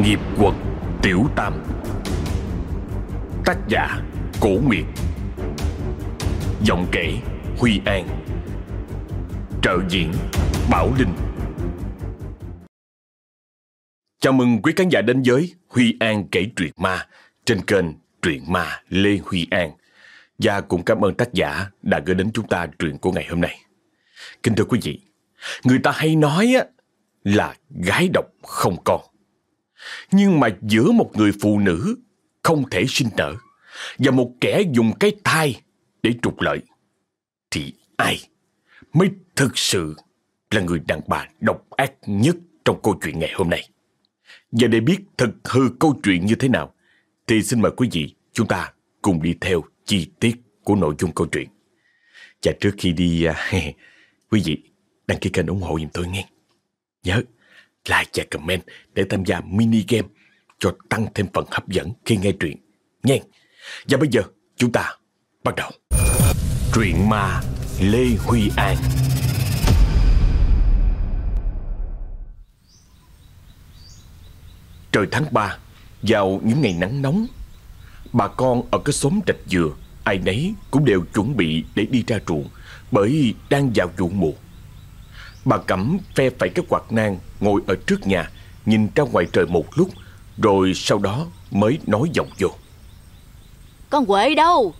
Nghiệp quật Tiểu Tam. Tác giả Cổ Nguyệt. Giọng kể Huy An. Trợ diễn Bảo Linh. Chào mừng quý khán giả đến với Huy An kể truyện ma trên kênh Truyện Ma Lê Huy An. Và cũng cảm ơn tác giả đã gửi đến chúng ta truyện của ngày hôm nay. Kính thưa quý vị, người ta hay nói là gái độc không con. Nhưng mà giữa một người phụ nữ không thể sinh nở và một kẻ dùng cái thai để trục lợi thì ai mới thực sự là người đàn bà độc ác nhất trong câu chuyện ngày hôm nay. Và để biết thật hư câu chuyện như thế nào thì xin mời quý vị chúng ta cùng đi theo chi tiết của nội dung câu chuyện. Và trước khi đi, quý vị đăng ký kênh ủng hộ giùm tôi nghe. Nhớ like và comment để tham gia mini game cho tăng thêm phần hấp dẫn khi nghe truyện. Nha. Và bây giờ, chúng ta bắt đầu. Truyện ma Lê Huy An Trời tháng 3 Vào những ngày nắng nóng, Bà con ở cái xóm trạch dừa, Ai nấy cũng đều chuẩn bị để đi ra ruộng Bởi đang vào vụ mùa Bà Cẩm phe phẩy cái quạt nang Ngồi ở trước nhà Nhìn ra ngoài trời một lúc Rồi sau đó mới nói giọng vô. Con Huệ đâu?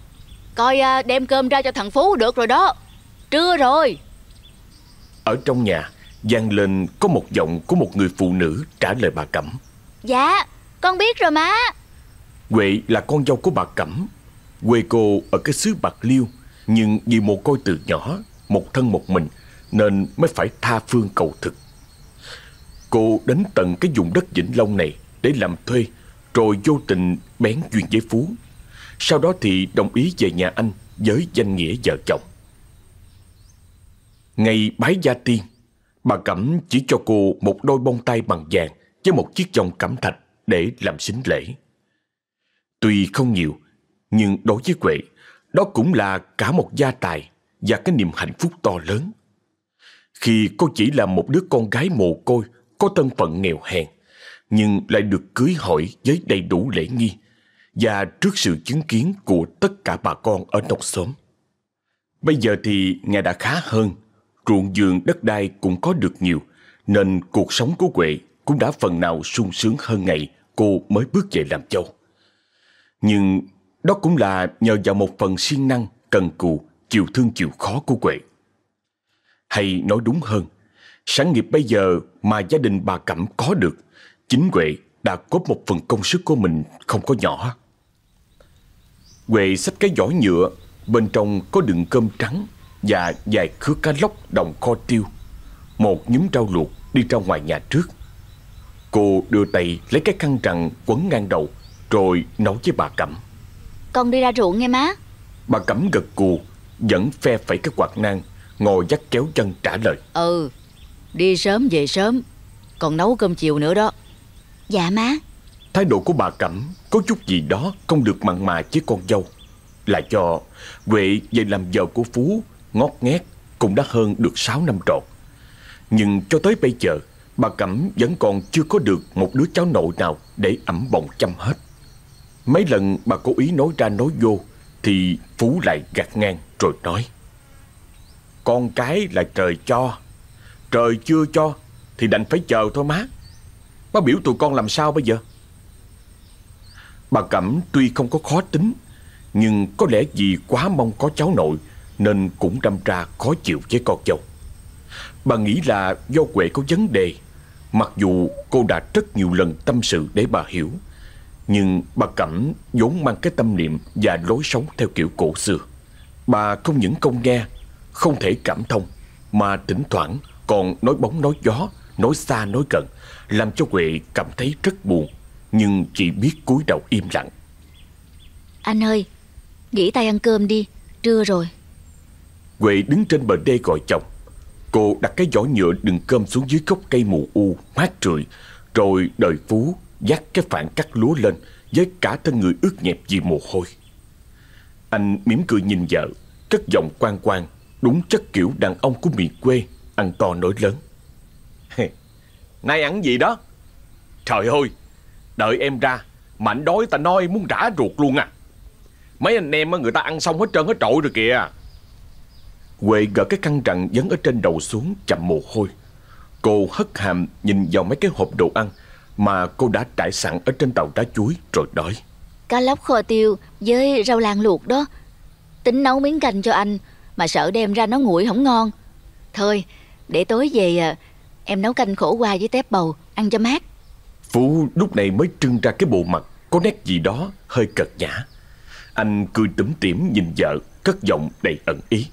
Coi à, đem cơm ra cho thằng Phú được rồi đó. Trưa rồi. Ở trong nhà vang lên có một giọng của một người phụ nữ trả lời bà Cẩm. Dạ con biết rồi má. Huệ là con dâu của bà Cẩm. Quê cô ở cái xứ Bạc Liêu Nhưng vì một côi từ nhỏ Một thân một mình nên mới phải tha phương cầu thực. Cô đến tận cái vùng đất Vĩnh Long này Để làm thuê, Rồi vô tình bén duyên với Phú. Sau đó thì đồng ý về nhà anh Với danh nghĩa vợ chồng. Ngày bái gia tiên, Bà Cẩm chỉ cho cô một đôi bông tai bằng vàng Với một chiếc vòng cẩm thạch Để làm xính lễ. Tuy không nhiều, Nhưng đối với Huệ, Đó cũng là cả một gia tài Và cái niềm hạnh phúc to lớn. Khi cô chỉ là một đứa con gái mồ côi Có thân phận nghèo hèn Nhưng lại được cưới hỏi với đầy đủ lễ nghi Và trước sự chứng kiến của tất cả bà con ở nông xóm Bây giờ thì nghe đã khá hơn Ruộng vườn đất đai cũng có được nhiều Nên cuộc sống của Huệ cũng đã phần nào sung sướng hơn ngày cô mới bước về làm châu. Nhưng đó cũng là nhờ vào một phần siêng năng, cần cù, chịu thương chịu khó của Huệ. Hay nói đúng hơn, sáng nghiệp bây giờ mà gia đình bà Cẩm có được, chính Huệ đã góp một phần công sức của mình không có nhỏ. Huệ xách cái giỏ nhựa, bên trong có đựng cơm trắng và vài khứa cá lóc đồng kho tiêu. Một nhúm rau luộc đi ra ngoài nhà trước. Cô đưa tay lấy cái khăn rằn quấn ngang đầu rồi nói với bà Cẩm. Con đi ra ruộng nghe má Bà Cẩm gật cù, vẫn phe phẩy cái quạt nang, ngồi dắt kéo chân trả lời. Ừ Đi sớm về sớm Còn nấu cơm chiều nữa đó Dạ má Thái độ của bà Cẩm có chút gì đó không được mặn mà với con dâu. Là cho Huệ về làm vợ của Phú ngót nghét cũng đã hơn được 6 năm trọn. Nhưng cho tới bây giờ, bà Cẩm vẫn còn chưa có được một đứa cháu nội nào để ẩm bồng chăm hết. Mấy lần bà cố ý nói ra nói vô thì Phú lại gạt ngang rồi nói. Con cái là trời cho, trời chưa cho thì đành phải chờ thôi má. Má biểu tụi con làm sao bây giờ? Bà Cẩm tuy không có khó tính Nhưng có lẽ vì quá mong có cháu nội Nên cũng đâm ra khó chịu với con dâu Bà nghĩ là do Huệ có vấn đề Mặc dù cô đã rất nhiều lần tâm sự để bà hiểu Nhưng bà Cẩm vốn mang cái tâm niệm và lối sống theo kiểu cổ xưa Bà không những không nghe, không thể cảm thông Mà thỉnh thoảng còn nói bóng nói gió, nói xa nói gần Làm cho Huệ cảm thấy rất buồn Nhưng chỉ biết cúi đầu im lặng. Anh ơi Nghỉ tay ăn cơm đi Trưa rồi. Huệ đứng trên bờ đê gọi chồng. Cô đặt cái giỏ nhựa đựng cơm xuống dưới gốc cây mù u mát rượi Rồi đợi Phú dắt cái phản cắt lúa lên Với cả thân người ướt nhẹp vì mồ hôi. Anh mỉm cười nhìn vợ Cất giọng quan quan Đúng chất kiểu đàn ông của miền quê, Ăn to nổi lớn. Nay ăn gì đó? Trời ơi, Đợi em ra, Mà anh đói ta nói muốn rã ruột luôn à. Mấy anh em người ta ăn xong hết trơn hết trội rồi kìa. Huệ gỡ cái khăn rằn dấn ở trên đầu xuống, chậm mồ hôi. Cô hất hàm nhìn vào mấy cái hộp đồ ăn Mà cô đã trải sẵn ở trên tàu đá chuối, rồi đói Cá lóc kho tiêu với rau làng luộc đó. Tính nấu miếng canh cho anh mà sợ đem ra nó nguội không ngon. Thôi để tối về à, Em nấu canh khổ qua với tép bầu Ăn cho mát. Phú lúc này mới trưng ra cái bộ mặt Có nét gì đó hơi cợt nhã. Anh cười tủm tỉm nhìn vợ Cất giọng đầy ẩn ý.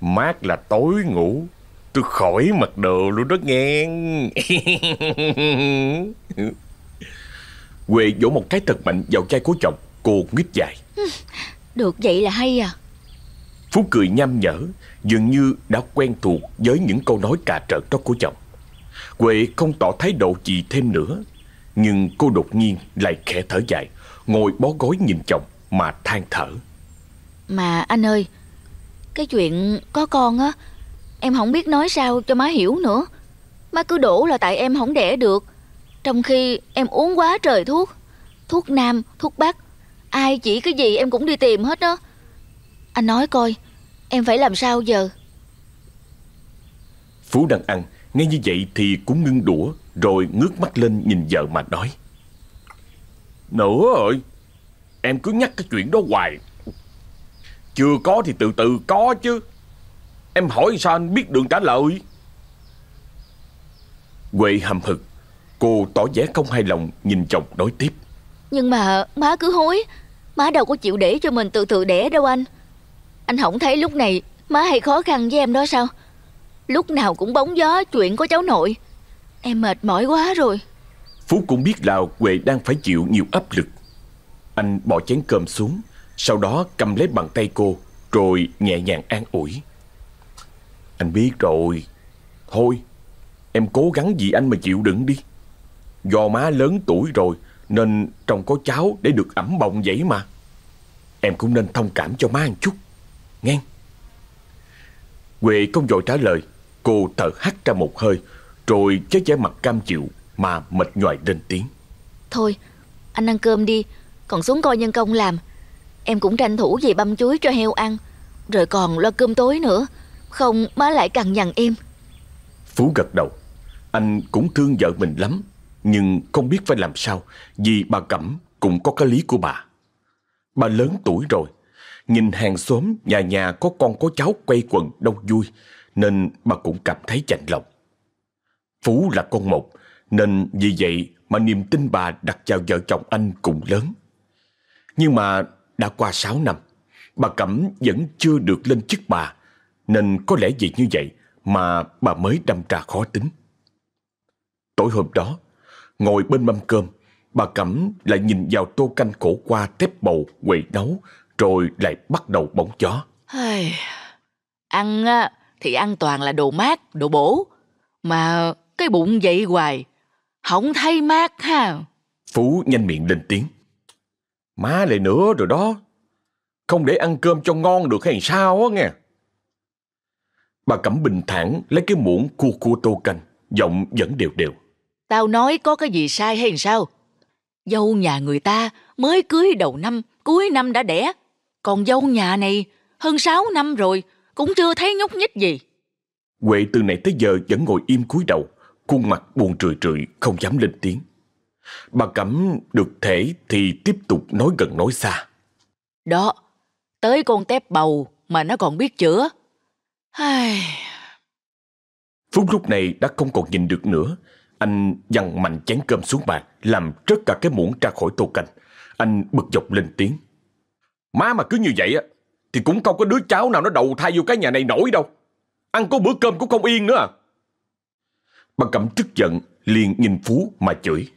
Mát là tối ngủ Tôi khỏi mặc đồ luôn đó nghe. Quê vỗ một cái thật mạnh vào chai của chồng Cô nguyết dài. Được vậy là hay à Phú cười nham nhở Dường như đã quen thuộc với những câu nói cà trợn đó của chồng. Huệ không tỏ thái độ gì thêm nữa Nhưng cô đột nhiên lại khẽ thở dài Ngồi bó gối nhìn chồng mà than thở. Mà anh ơi Cái chuyện có con á Em không biết nói sao cho má hiểu nữa. Má cứ đổ là tại em không đẻ được. Trong khi em uống quá trời thuốc Thuốc nam, thuốc bắc Ai chỉ cái gì em cũng đi tìm hết đó Anh nói coi Em phải làm sao giờ? Phú đang ăn Nghe như vậy thì cũng ngưng đũa Rồi ngước mắt lên nhìn vợ mà nói. Nữa rồi Em cứ nhắc cái chuyện đó hoài. Chưa có thì từ từ có chứ. Em hỏi sao anh biết đường trả lời? Huệ hầm hực Cô tỏ vẻ không hài lòng Nhìn chồng nói tiếp. Nhưng mà má cứ hối Má đâu có chịu để cho mình từ từ đẻ đâu anh anh không thấy lúc này Má hay khó khăn với em đó sao? Lúc nào cũng bóng gió, chuyện của cháu nội. Em mệt mỏi quá rồi. Phú cũng biết là Huệ đang phải chịu nhiều áp lực. Anh bỏ chén cơm xuống, Sau đó cầm lấy bàn tay cô, Rồi nhẹ nhàng an ủi. Anh biết rồi. Thôi, Em cố gắng vì anh mà chịu đựng đi. Do má lớn tuổi rồi, Nên trông có cháu để được ẩm bồng vậy mà. Em cũng nên thông cảm cho má một chút. Nghe Huệ không vội trả lời Cô thở hắt ra một hơi Rồi với vẻ mặt cam chịu Mà mệt nhoài lên tiếng. Thôi anh ăn cơm đi Còn xuống coi nhân công làm. Em cũng tranh thủ về băm chuối cho heo ăn Rồi còn lo cơm tối nữa. Không má lại cằn nhằn em. Phú gật đầu. Anh cũng thương vợ mình lắm Nhưng không biết phải làm sao Vì bà Cẩm cũng có cái lý của bà. Bà lớn tuổi rồi Nhìn hàng xóm, nhà nhà có con, có cháu quay quần, đông vui, Nên bà cũng cảm thấy chạnh lòng. Phú là con một, Nên vì vậy mà niềm tin bà đặt vào vợ chồng anh cũng lớn. Nhưng mà đã qua 6 năm, Bà Cẩm vẫn chưa được lên chức bà, Nên có lẽ vì như vậy Mà bà mới đâm ra khó tính. Tối hôm đó, Ngồi bên mâm cơm, Bà Cẩm lại nhìn vào tô canh khổ qua tép bầu, quậy nấu rồi lại bắt đầu bóng gió Ăn thì ăn toàn là đồ mát, đồ bổ. Mà cái bụng vậy hoài Không thấy mát ha. Phú nhanh miệng lên tiếng. Má lại nữa rồi đó. Không để ăn cơm cho ngon được hay sao á nghe. Bà Cẩm bình thản lấy cái muỗng cua cua tô canh Giọng vẫn đều đều. Tao nói có cái gì sai hay sao? Dâu nhà người ta mới cưới đầu năm Cuối năm đã đẻ Còn dâu nhà này hơn 6 năm rồi Cũng chưa thấy nhúc nhích gì. Huệ từ nãy tới giờ vẫn ngồi im cúi đầu Khuôn mặt buồn trười trười Không dám lên tiếng. Bà Cẩm được thể thì tiếp tục nói gần nói xa. Đó Tới con tép bầu Mà nó còn biết chữa. Ai... Phúc lúc này đã không còn nhìn được nữa. Anh dằn mạnh chén cơm xuống bàn Làm rớt cả cái muỗng ra khỏi tô canh. Anh bực dọc lên tiếng Má mà cứ như vậy á, Thì cũng không có đứa cháu nào nó đầu thai vô cái nhà này nổi đâu. Ăn có bữa cơm cũng không yên nữa à. Bà Cẩm tức giận, liền nhìn Phú mà chửi.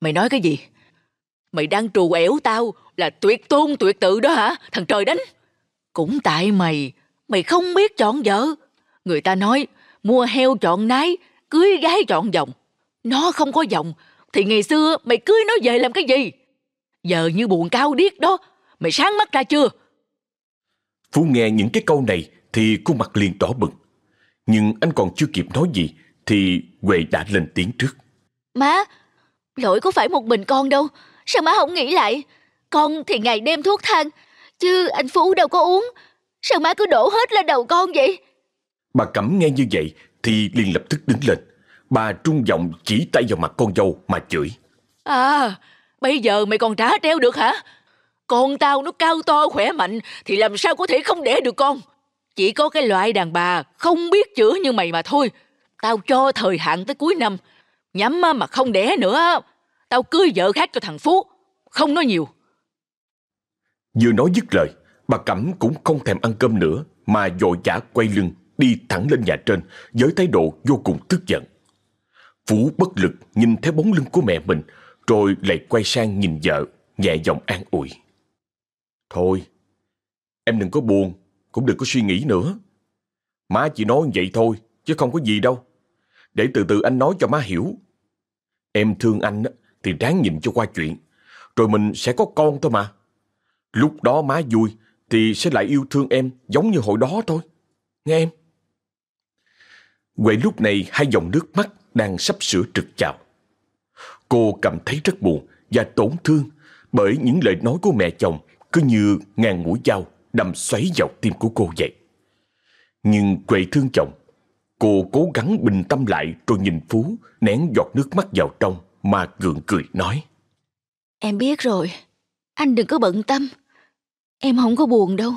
Mày nói cái gì? Mày đang trù ẻo tao Là tuyệt tôn, tuyệt tự đó hả? Thằng trời đánh. Cũng tại mày Mày không biết chọn vợ. Người ta nói, Mua heo chọn nái, Cưới gái chọn vòng. Nó không có vòng, Thì ngày xưa mày cưới nó về làm cái gì? Giờ như buồn cao điếc đó Mày sáng mắt ra chưa? Phú nghe những cái câu này Thì khuôn mặt liền đỏ bừng. Nhưng anh còn chưa kịp nói gì Thì Huệ đã lên tiếng trước. Má Lỗi có phải một mình con đâu. Sao má không nghĩ lại? Con thì ngày đêm thuốc thang Chứ anh Phú đâu có uống. Sao má cứ đổ hết lên đầu con vậy? Bà Cẩm nghe như vậy Thì liền lập tức đứng lên. Bà trung giọng chỉ tay vào mặt con dâu mà chửi. À bây giờ mày còn trả treo được hả con tao nó cao to, khỏe mạnh, Thì làm sao có thể không đẻ được con? Chỉ có cái loại đàn bà Không biết chữa như mày mà thôi. Tao cho thời hạn tới cuối năm. Nhắm mà không đẻ nữa Tao cưới vợ khác cho thằng Phú, Không nói nhiều. Vừa nói dứt lời, Bà Cẩm cũng không thèm ăn cơm nữa, Mà dội vã quay lưng, Đi thẳng lên nhà trên, Với thái độ vô cùng tức giận. Phú bất lực nhìn theo bóng lưng của mẹ mình, Rồi lại quay sang nhìn vợ, Nhẹ giọng an ủi. Thôi, Em đừng có buồn, Cũng đừng có suy nghĩ nữa. Má chỉ nói vậy thôi, Chứ không có gì đâu. Để từ từ anh nói cho má hiểu. Em thương anh thì ráng nhìn cho qua chuyện, Rồi mình sẽ có con thôi mà. Lúc đó má vui, Thì sẽ lại yêu thương em Giống như hồi đó thôi. Nghe em? Huệ lúc này hai dòng nước mắt Đang sắp sửa trực trào Cô cảm thấy rất buồn Và tổn thương Bởi những lời nói của mẹ chồng cứ như ngàn mũi dao Đâm xoáy vào tim của cô vậy. Nhưng Huệ thương chồng Cô cố gắng bình tâm lại Rồi nhìn Phú Nén giọt nước mắt vào trong Mà gượng cười nói. Em biết rồi Anh đừng có bận tâm. Em không có buồn đâu.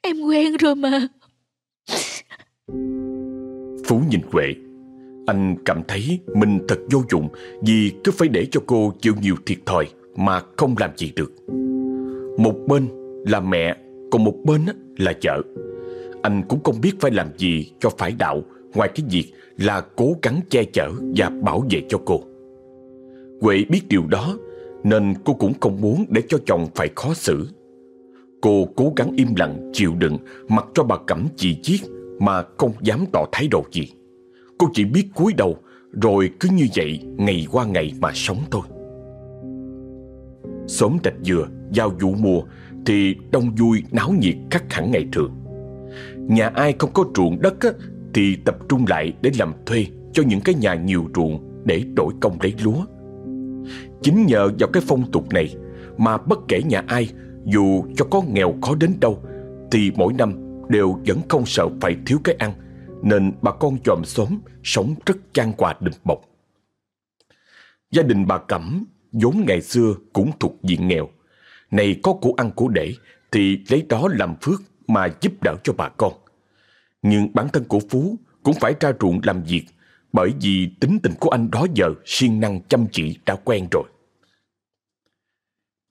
Em quen rồi mà. Phú nhìn Huệ Anh cảm thấy mình thật vô dụng Vì cứ phải để cho cô chịu nhiều thiệt thòi Mà không làm gì được một bên là mẹ, Còn một bên là vợ Anh cũng không biết phải làm gì cho phải đạo, Ngoài cái việc là cố gắng che chở Và bảo vệ cho cô. Huệ biết điều đó, Nên cô cũng không muốn để cho chồng phải khó xử. Cô cố gắng im lặng, chịu đựng, Mặc cho bà Cẩm chỉ chiết Mà không dám tỏ thái độ gì. Cô chỉ biết cúi đầu, Rồi cứ như vậy, ngày qua ngày mà sống thôi. Sớm rạch dừa vào vụ mùa Thì đông vui náo nhiệt khác hẳn ngày thường. Nhà ai không có ruộng đất á, Thì tập trung lại để làm thuê Cho những cái nhà nhiều ruộng Để đổi công lấy lúa. Chính nhờ vào cái phong tục này Mà bất kể nhà ai dù cho có nghèo khó đến đâu Thì mỗi năm đều vẫn không sợ phải thiếu cái ăn Nên bà con chòm xóm sống rất trang hòa đùm bọc. Gia đình bà Cẩm vốn ngày xưa cũng thuộc diện nghèo. Này có của ăn của để Thì lấy đó làm phước mà giúp đỡ cho bà con Nhưng bản thân của Phú cũng phải ra ruộng làm việc Bởi vì tính tình của anh đó giờ siêng năng chăm chỉ đã quen rồi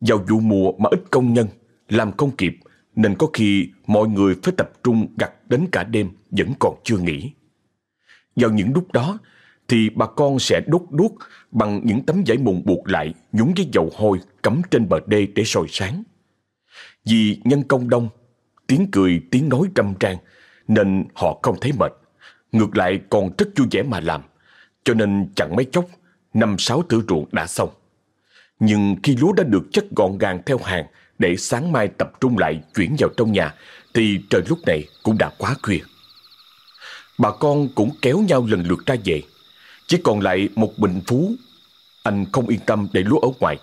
vào vụ mùa mà ít công nhân, làm không kịp, nên có khi mọi người phải tập trung gặt đến cả đêm vẫn còn chưa nghỉ. Vào những lúc đó, thì bà con sẽ đốt đuốc bằng những tấm vải mùng buộc lại nhúng với dầu hôi cắm trên bờ đê để soi sáng. Vì nhân công đông, tiếng cười, tiếng nói trăm trang, nên họ không thấy mệt. Ngược lại còn rất vui vẻ mà làm, cho nên chẳng mấy chốc, năm sáu thửa ruộng đã xong. Nhưng khi lúa đã được chất gọn gàng theo hàng để sáng mai tập trung lại chuyển vào trong nhà, thì trời lúc này cũng đã quá khuya. Bà con cũng kéo nhau lần lượt ra về. Chỉ còn lại một bình phú. Anh không yên tâm để lúa ở ngoài.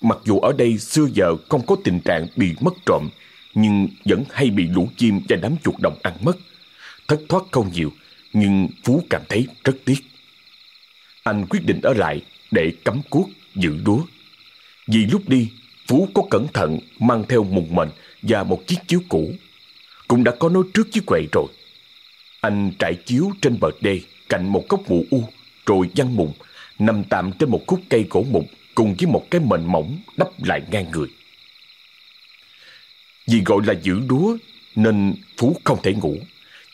Mặc dù ở đây xưa giờ không có tình trạng bị mất trộm, nhưng vẫn hay bị lũ chim và đám chuột đồng ăn mất. Thất thoát không nhiều, nhưng Phú cảm thấy rất tiếc. Anh quyết định ở lại để cắm cuốc giữ đúa. Vì lúc đi, Phú có cẩn thận mang theo mùng mệnh và một chiếc chiếu cũ. Cũng đã có nói trước chiếc quầy rồi. Anh trải chiếu trên bờ đê cạnh một gốc mụ u, rồi văn mùng, nằm tạm trên một khúc cây gỗ mục cùng với một cái mền mỏng đắp lại ngang người. Vì gọi là giữ đúa nên Phú không thể ngủ,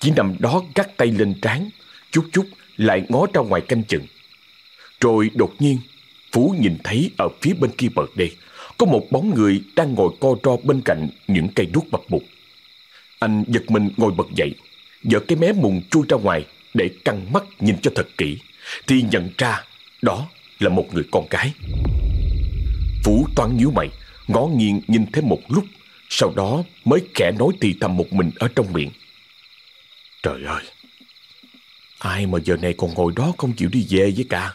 chỉ nằm đó gác tay lên trán, chút chút lại ngó ra ngoài canh chừng. Rồi đột nhiên Phú nhìn thấy ở phía bên kia bờ đê Có một bóng người đang ngồi co ro bên cạnh những cây đuốc bập bục Anh giật mình ngồi bật dậy Giở cái mé mùng chui ra ngoài Để căng mắt nhìn cho thật kỹ Thì nhận ra đó là một người con gái Vũ toán nhíu mày Ngó nghiêng nhìn thêm một lúc Sau đó mới khẽ nói thì thầm một mình ở trong miệng Trời ơi Ai mà giờ này còn ngồi đó không chịu đi về với cả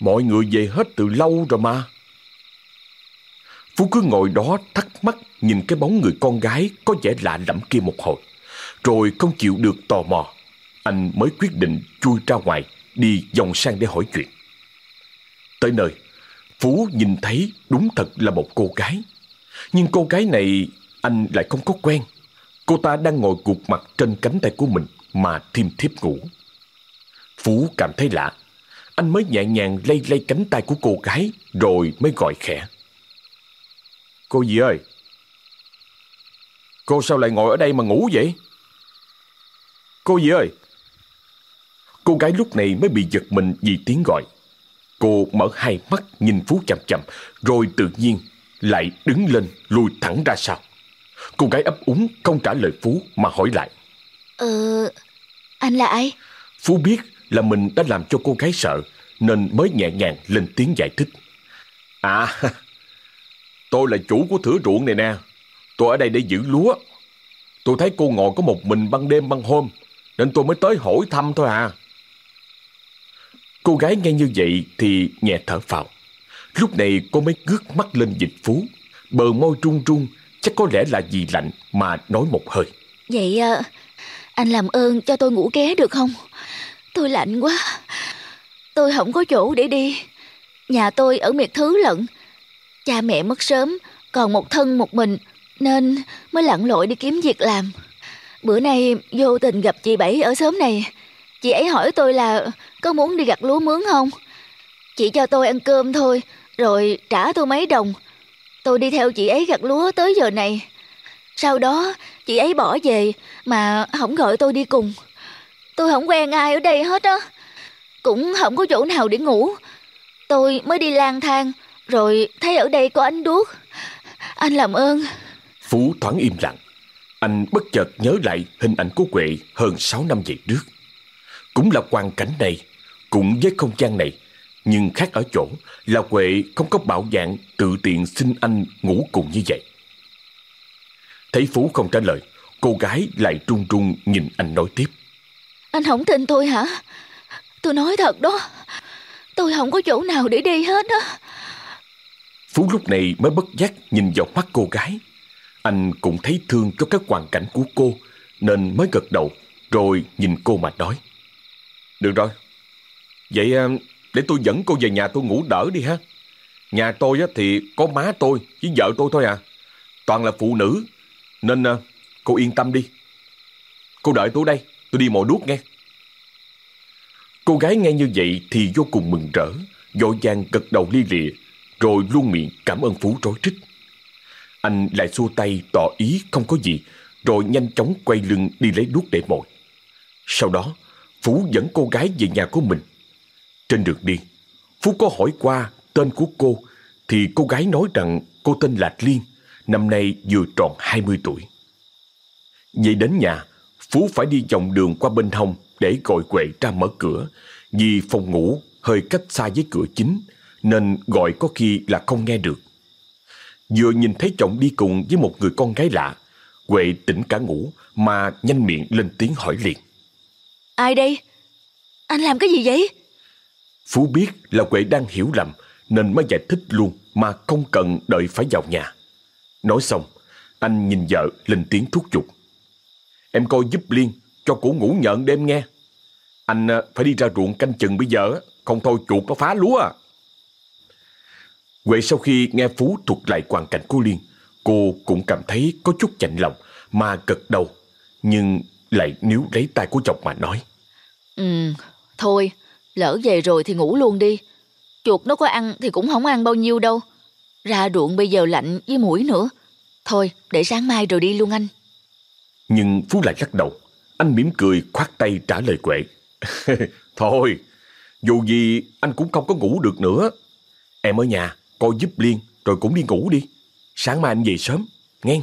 Mọi người về hết từ lâu rồi mà. Phú cứ ngồi đó thắc mắc nhìn cái bóng người con gái có vẻ lạ lẫm kia một hồi. Rồi không chịu được tò mò. Anh mới quyết định chui ra ngoài, đi vòng sang để hỏi chuyện. Tới nơi, Phú nhìn thấy đúng thật là một cô gái. Nhưng cô gái này anh lại không có quen. Cô ta đang ngồi gục mặt trên cánh tay của mình mà thiêm thiếp ngủ. Phú cảm thấy lạ. Anh mới nhẹ nhàng lay lay cánh tay của cô gái rồi mới gọi khẽ. Cô gì ơi? Cô sao lại ngồi ở đây mà ngủ vậy? Cô gì ơi? Cô gái lúc này mới bị giật mình vì tiếng gọi. Cô mở hai mắt nhìn Phú chậm chậm rồi tự nhiên lại đứng lên lùi thẳng ra sau. Cô gái ấp úng không trả lời Phú mà hỏi lại. Ờ, anh là ai? Phú biết là mình đã làm cho cô gái sợ nên mới nhẹ nhàng lên tiếng giải thích. À, tôi là chủ của thửa ruộng này nè. Tôi ở đây để giữ lúa. Tôi thấy cô ngồi có một mình ban đêm ban hôm nên tôi mới tới hỏi thăm thôi à. Cô gái nghe như vậy thì nhẹ thở phào. Lúc này cô mới ngước mắt lên dịch Phú. Bờ môi run run, chắc có lẽ là vì lạnh mà nói một hơi. Vậy à, anh làm ơn cho tôi ngủ ké được không? Tôi lạnh quá. Tôi không có chỗ để đi. Nhà tôi ở miệt thứ lận. Cha mẹ mất sớm, còn một thân một mình, nên mới lặn lội đi kiếm việc làm. Bữa nay vô tình gặp chị Bảy ở xóm này. Chị ấy hỏi tôi là có muốn đi gặt lúa mướn không? Chị cho tôi ăn cơm thôi, rồi trả tôi mấy đồng. Tôi đi theo chị ấy gặt lúa tới giờ này. Sau đó chị ấy bỏ về mà không gọi tôi đi cùng. Tôi không quen ai ở đây hết á. Cũng không có chỗ nào để ngủ. Tôi mới đi lang thang rồi thấy ở đây có ánh đuốc. Anh làm ơn. Phú thoáng im lặng. Anh bất chợt nhớ lại hình ảnh của Quệ hơn 6 năm về trước. Cũng là hoàn cảnh này, cũng với không gian này, nhưng khác ở chỗ là Huệ không có bạo dạng tự tiện xin anh ngủ cùng như vậy. Thấy Phú không trả lời, cô gái lại trung trung nhìn anh nói tiếp. Anh không tin tôi hả? Tôi nói thật đó. Tôi không có chỗ nào để đi hết á. Phú lúc này mới bất giác nhìn vào mắt cô gái. Anh cũng thấy thương cho các hoàn cảnh của cô nên mới gật đầu rồi nhìn cô mà nói. Được rồi. Vậy à, để tôi dẫn cô về nhà tôi ngủ đỡ đi ha. Nhà tôi thì có má tôi với vợ tôi thôi à. Toàn là phụ nữ. Nên à, cô yên tâm đi. Cô đợi tôi đây. Tôi đi mò đuốc nghe. Cô gái nghe như vậy thì vô cùng mừng rỡ. Vội vàng gật đầu li lịa. Rồi luôn miệng cảm ơn Phú rối trích. Anh lại xua tay tỏ ý không có gì. Rồi nhanh chóng quay lưng đi lấy đuốc để mồi. Sau đó, Phú dẫn cô gái về nhà của mình. Trên đường đi, Phú có hỏi qua tên của cô, thì cô gái nói rằng cô tên là Liên, năm nay vừa tròn 20 tuổi. Vậy đến nhà, Phú phải đi vòng đường qua bên hông để gọi quệ ra mở cửa, vì phòng ngủ hơi cách xa với cửa chính, nên gọi có khi là không nghe được. Vừa nhìn thấy chồng đi cùng với một người con gái lạ, Huệ tỉnh cả ngủ mà nhanh miệng lên tiếng hỏi liền. Ai đây? Anh làm cái gì vậy? Phú biết là Huệ đang hiểu lầm nên mới giải thích luôn mà không cần đợi phải vào nhà. Nói xong, anh nhìn vợ lên tiếng thúc giục. Em coi giúp Liên cho cổ ngủ nhận đêm nghe. Anh à, phải đi ra ruộng canh chừng bây giờ, không thôi chuột nó phá lúa à. Huệ sau khi nghe Phú thuật lại hoàn cảnh của Liên, cô cũng cảm thấy có chút chạnh lòng mà gật đầu, nhưng lại níu lấy tay của chồng mà nói. Ừ, thôi, lỡ về rồi thì ngủ luôn đi. Chuột nó có ăn thì cũng không ăn bao nhiêu đâu. Ra ruộng bây giờ lạnh với mũi nữa. Thôi, để sáng mai rồi đi luôn anh. Nhưng Phú lại lắc đầu. Anh mỉm cười khoát tay trả lời Quệ. Thôi, dù gì anh cũng không có ngủ được nữa. Em ở nhà, coi giúp Liên rồi cũng đi ngủ đi. Sáng mai anh về sớm, nghe.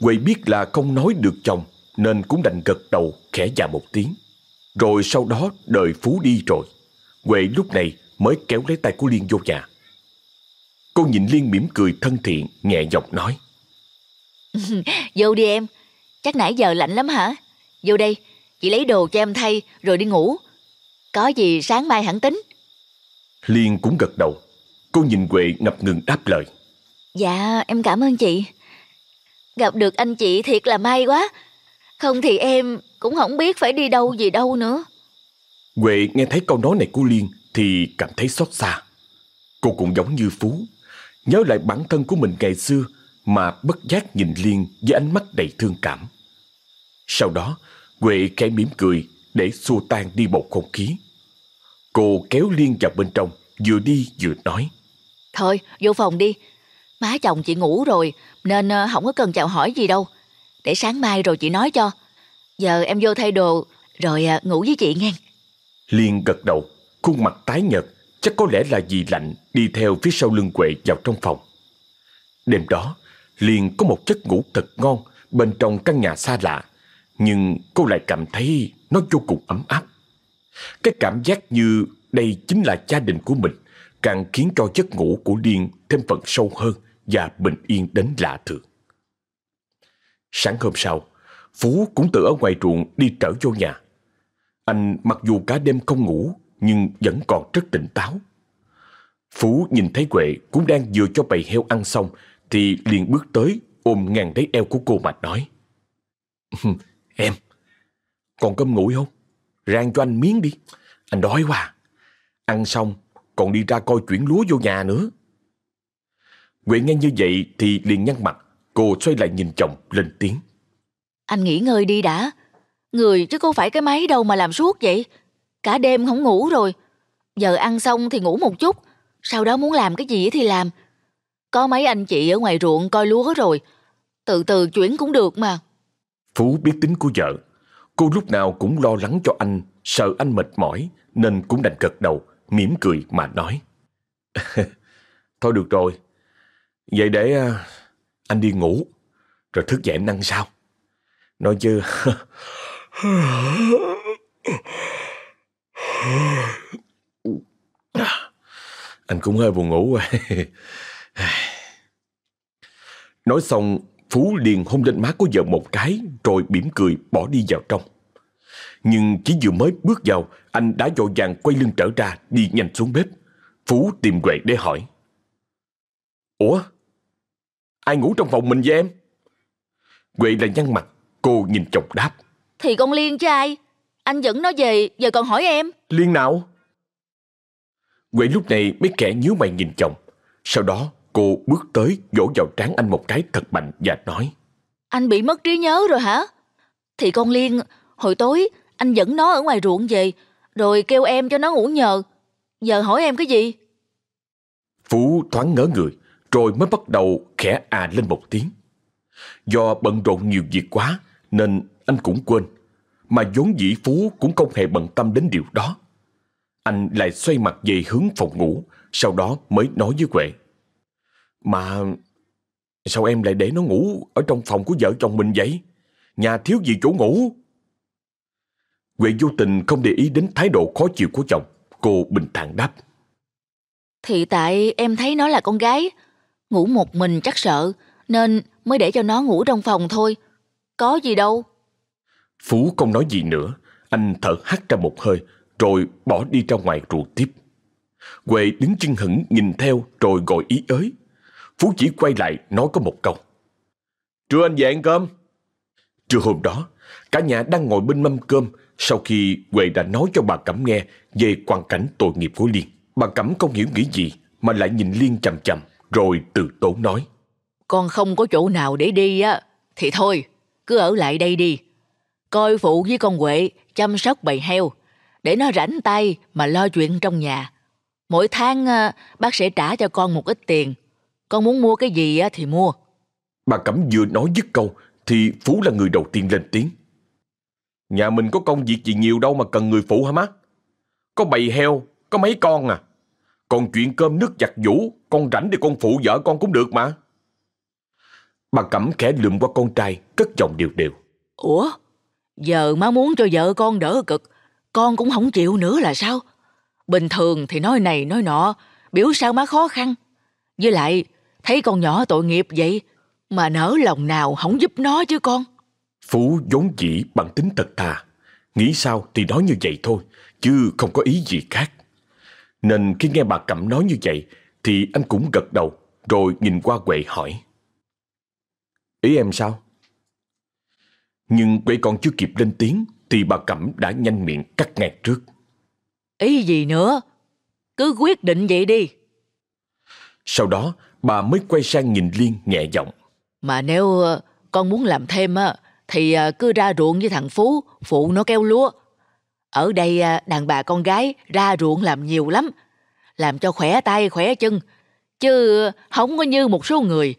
Quệ biết là không nói được chồng nên cũng đành gật đầu khẽ dạ một tiếng. Rồi sau đó đợi Phú đi rồi. Huệ lúc này mới kéo lấy tay của Liên vô nhà. Cô nhìn Liên mỉm cười thân thiện, nhẹ giọng nói. vô đi em, chắc nãy giờ lạnh lắm hả? Vô đây, chị lấy đồ cho em thay rồi đi ngủ. Có gì sáng mai hẳn tính. Liên cũng gật đầu. Cô nhìn Huệ ngập ngừng đáp lời. Dạ em cảm ơn chị Gặp được anh chị thiệt là may quá Không thì em cũng không biết phải đi đâu gì đâu nữa Huệ nghe thấy câu nói này của Liên thì cảm thấy xót xa. Cô cũng giống như Phú, nhớ lại bản thân của mình ngày xưa mà bất giác nhìn Liên với ánh mắt đầy thương cảm. Sau đó, Huệ khẽ mỉm cười để xua tan đi bầu không khí. Cô kéo Liên vào bên trong, vừa đi vừa nói. Thôi vô phòng đi Má chồng chị ngủ rồi Nên ờ, không có cần chào hỏi gì đâu Để sáng mai rồi chị nói cho Giờ em vô thay đồ Rồi à, ngủ với chị nghe Liên gật đầu, khuôn mặt tái nhợt, chắc có lẽ là vì lạnh đi theo phía sau lưng quệ vào trong phòng. Đêm đó, Liên có một giấc ngủ thật ngon bên trong căn nhà xa lạ, nhưng cô lại cảm thấy nó vô cùng ấm áp. Cái cảm giác như đây chính là gia đình của mình, càng khiến cho giấc ngủ của Liên thêm phần sâu hơn và bình yên đến lạ thường. Sáng hôm sau, Phú cũng từ ở ngoài ruộng đi trở vô nhà. Anh mặc dù cả đêm không ngủ nhưng vẫn còn rất tỉnh táo. Phú nhìn thấy Huệ cũng đang vừa cho bầy heo ăn xong thì liền bước tới ôm ngang lấy eo của cô mà nói. em, còn cơm nguội không? Rang cho anh miếng đi. Anh đói quá. Ăn xong còn đi ra coi chuyển lúa vô nhà nữa. Huệ nghe như vậy thì liền nhăn mặt. Cô xoay lại nhìn chồng lên tiếng. Anh nghỉ ngơi đi đã. Người chứ có phải cái máy đâu mà làm suốt vậy? Cả đêm không ngủ rồi. Giờ ăn xong thì ngủ một chút. Sau đó muốn làm cái gì thì làm. Có mấy anh chị ở ngoài ruộng coi lúa rồi. Từ từ chuyển cũng được mà. Phú biết tính của vợ. Cô lúc nào cũng lo lắng cho anh, sợ anh mệt mỏi, nên cũng đành gật đầu, mỉm cười mà nói. Thôi được rồi, vậy để à, anh đi ngủ, rồi thức dậy anh ăn sao? Nói chứ... anh cũng hơi buồn ngủ rồi. Nói xong, Phú liền hôn lên má của vợ một cái rồi mỉm cười bỏ đi vào trong. Nhưng chỉ vừa mới bước vào, anh đã dội vàng quay lưng trở ra đi nhanh xuống bếp. Phú tìm quệ để hỏi. Ủa? Ai ngủ trong phòng mình với em? Huệ là nhăn mặt, cô nhìn chồng đáp. Thì con Liên chứ ai Anh dẫn nó về Giờ còn hỏi em Liên nào? Huệ lúc này mới kẻ nhíu mày nhìn chồng. Sau đó cô bước tới vỗ vào trán anh một cái thật mạnh và nói. Anh bị mất trí nhớ rồi hả Thì con Liên Hồi tối anh dẫn nó ở ngoài ruộng về Rồi kêu em cho nó ngủ nhờ Giờ hỏi em cái gì Phú thoáng ngỡ người, rồi mới bắt đầu khẽ à lên một tiếng. Do bận rộn nhiều việc quá, nên anh cũng quên. Mà vốn dĩ Phú cũng không hề bận tâm đến điều đó. Anh lại xoay mặt về hướng phòng ngủ, sau đó mới nói với Huệ. Mà sao em lại để nó ngủ ở trong phòng của vợ chồng mình vậy? Nhà thiếu gì chỗ ngủ? Huệ vô tình không để ý đến thái độ khó chịu của chồng. Cô bình thản đáp. Thì tại em thấy nó là con gái Ngủ một mình chắc sợ Nên mới để cho nó ngủ trong phòng thôi có gì đâu Phú không nói gì nữa, anh thở hắt ra một hơi, rồi bỏ đi ra ngoài ruộng tiếp. Huệ đứng chân hững nhìn theo rồi gọi ý ới. Phú chỉ quay lại nói có một câu. Trưa anh về ăn cơm. Trưa hôm đó, cả nhà đang ngồi bên mâm cơm sau khi Huệ đã nói cho bà Cẩm nghe về hoàn cảnh tội nghiệp của Liên. Bà Cẩm không hiểu nghĩ gì mà lại nhìn Liên chầm chầm rồi từ tốn nói. Con không có chỗ nào để đi á, thì thôi, cứ ở lại đây đi. Coi phụ với con Huệ chăm sóc bầy heo, để nó rảnh tay mà lo chuyện trong nhà. Mỗi tháng ờ, bác sẽ trả cho con một ít tiền. Con muốn mua cái gì thì mua. Bà Cẩm vừa nói dứt câu thì Phú là người đầu tiên lên tiếng. Nhà mình có công việc gì nhiều đâu mà cần người phụ hả má? Có bầy heo, có mấy con à. Còn chuyện cơm nước giặt vũ, con rảnh thì con phụ vợ con cũng được mà. Bà Cẩm khẽ lượm qua con trai, cất giọng đều đều. Ủa? Giờ má muốn cho vợ con đỡ cực, con cũng không chịu nữa là sao? Bình thường thì nói này nói nọ, biểu sao má khó khăn. Với lại, thấy con nhỏ tội nghiệp vậy, mà nỡ lòng nào không giúp nó chứ con. Phú vốn dĩ bằng tính thật thà. Nghĩ sao thì nói như vậy thôi, chứ không có ý gì khác. Nên khi nghe bà Cẩm nói như vậy Thì anh cũng gật đầu Rồi nhìn qua Huệ hỏi Ý em sao? Nhưng Huệ còn chưa kịp lên tiếng Thì bà Cẩm đã nhanh miệng cắt ngang trước Ý gì nữa? Cứ quyết định vậy đi. Sau đó bà mới quay sang nhìn Liên nhẹ giọng Mà nếu ờ, con muốn làm thêm á thì ờ, cứ ra ruộng với thằng Phú phụ nó keo lúa. Ở đây ờ, đàn bà con gái ra ruộng làm nhiều lắm. Làm cho khỏe tay khỏe chân. Chứ không có như một số người.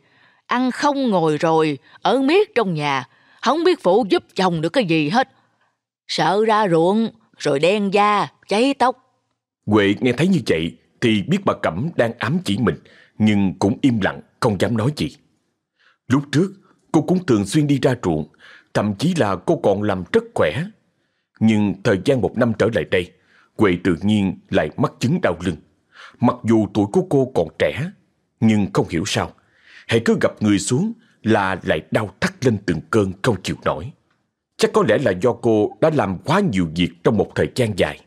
Ăn không ngồi rồi, ở miết trong nhà. Không biết phụ giúp chồng được cái gì hết. Sợ ra ruộng, rồi đen da, cháy tóc. Huệ nghe thấy như vậy thì biết bà Cẩm đang ám chỉ mình, nhưng cũng im lặng, không dám nói gì. Lúc trước, cô cũng thường xuyên đi ra ruộng, thậm chí là cô còn làm rất khỏe. Nhưng thời gian một năm trở lại đây, Huệ tự nhiên lại mắc chứng đau lưng. Mặc dù tuổi của cô còn trẻ, nhưng không hiểu sao, hãy cứ gặp người xuống là lại đau thắt lên từng cơn không chịu nổi. Chắc có lẽ là do cô đã làm quá nhiều việc trong một thời gian dài.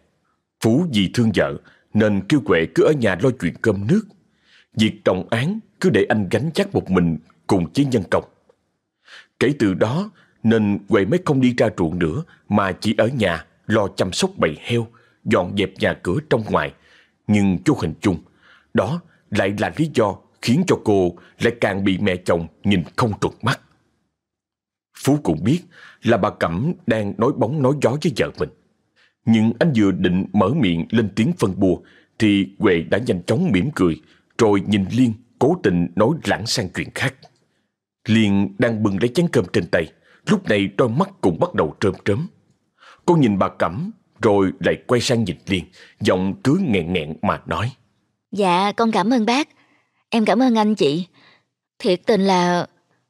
Phú vì thương vợ nên kêu quệ cứ ở nhà lo chuyện cơm nước. Việc trọng án cứ để anh gánh chắc một mình cùng với nhân công. Kể từ đó nên Huệ mới không đi ra ruộng nữa mà chỉ ở nhà lo chăm sóc bầy heo, dọn dẹp nhà cửa trong ngoài. Nhưng chú hình chung, đó lại là lý do khiến cho cô lại càng bị mẹ chồng nhìn không trượt mắt. Phú cũng biết là bà Cẩm đang nói bóng nói gió với vợ mình. Nhưng anh vừa định mở miệng lên tiếng phân bua thì Huệ đã nhanh chóng mỉm cười, rồi nhìn Liên cố tình nói lãng sang chuyện khác. Liên đang bưng lấy chén cơm trên tay, lúc này đôi mắt cũng bắt đầu trơm trớm. Cô nhìn bà Cẩm, rồi lại quay sang nhìn Liên, giọng cứ nghẹn nghẹn mà nói. Dạ con cảm ơn bác Em cảm ơn anh chị Thiệt tình là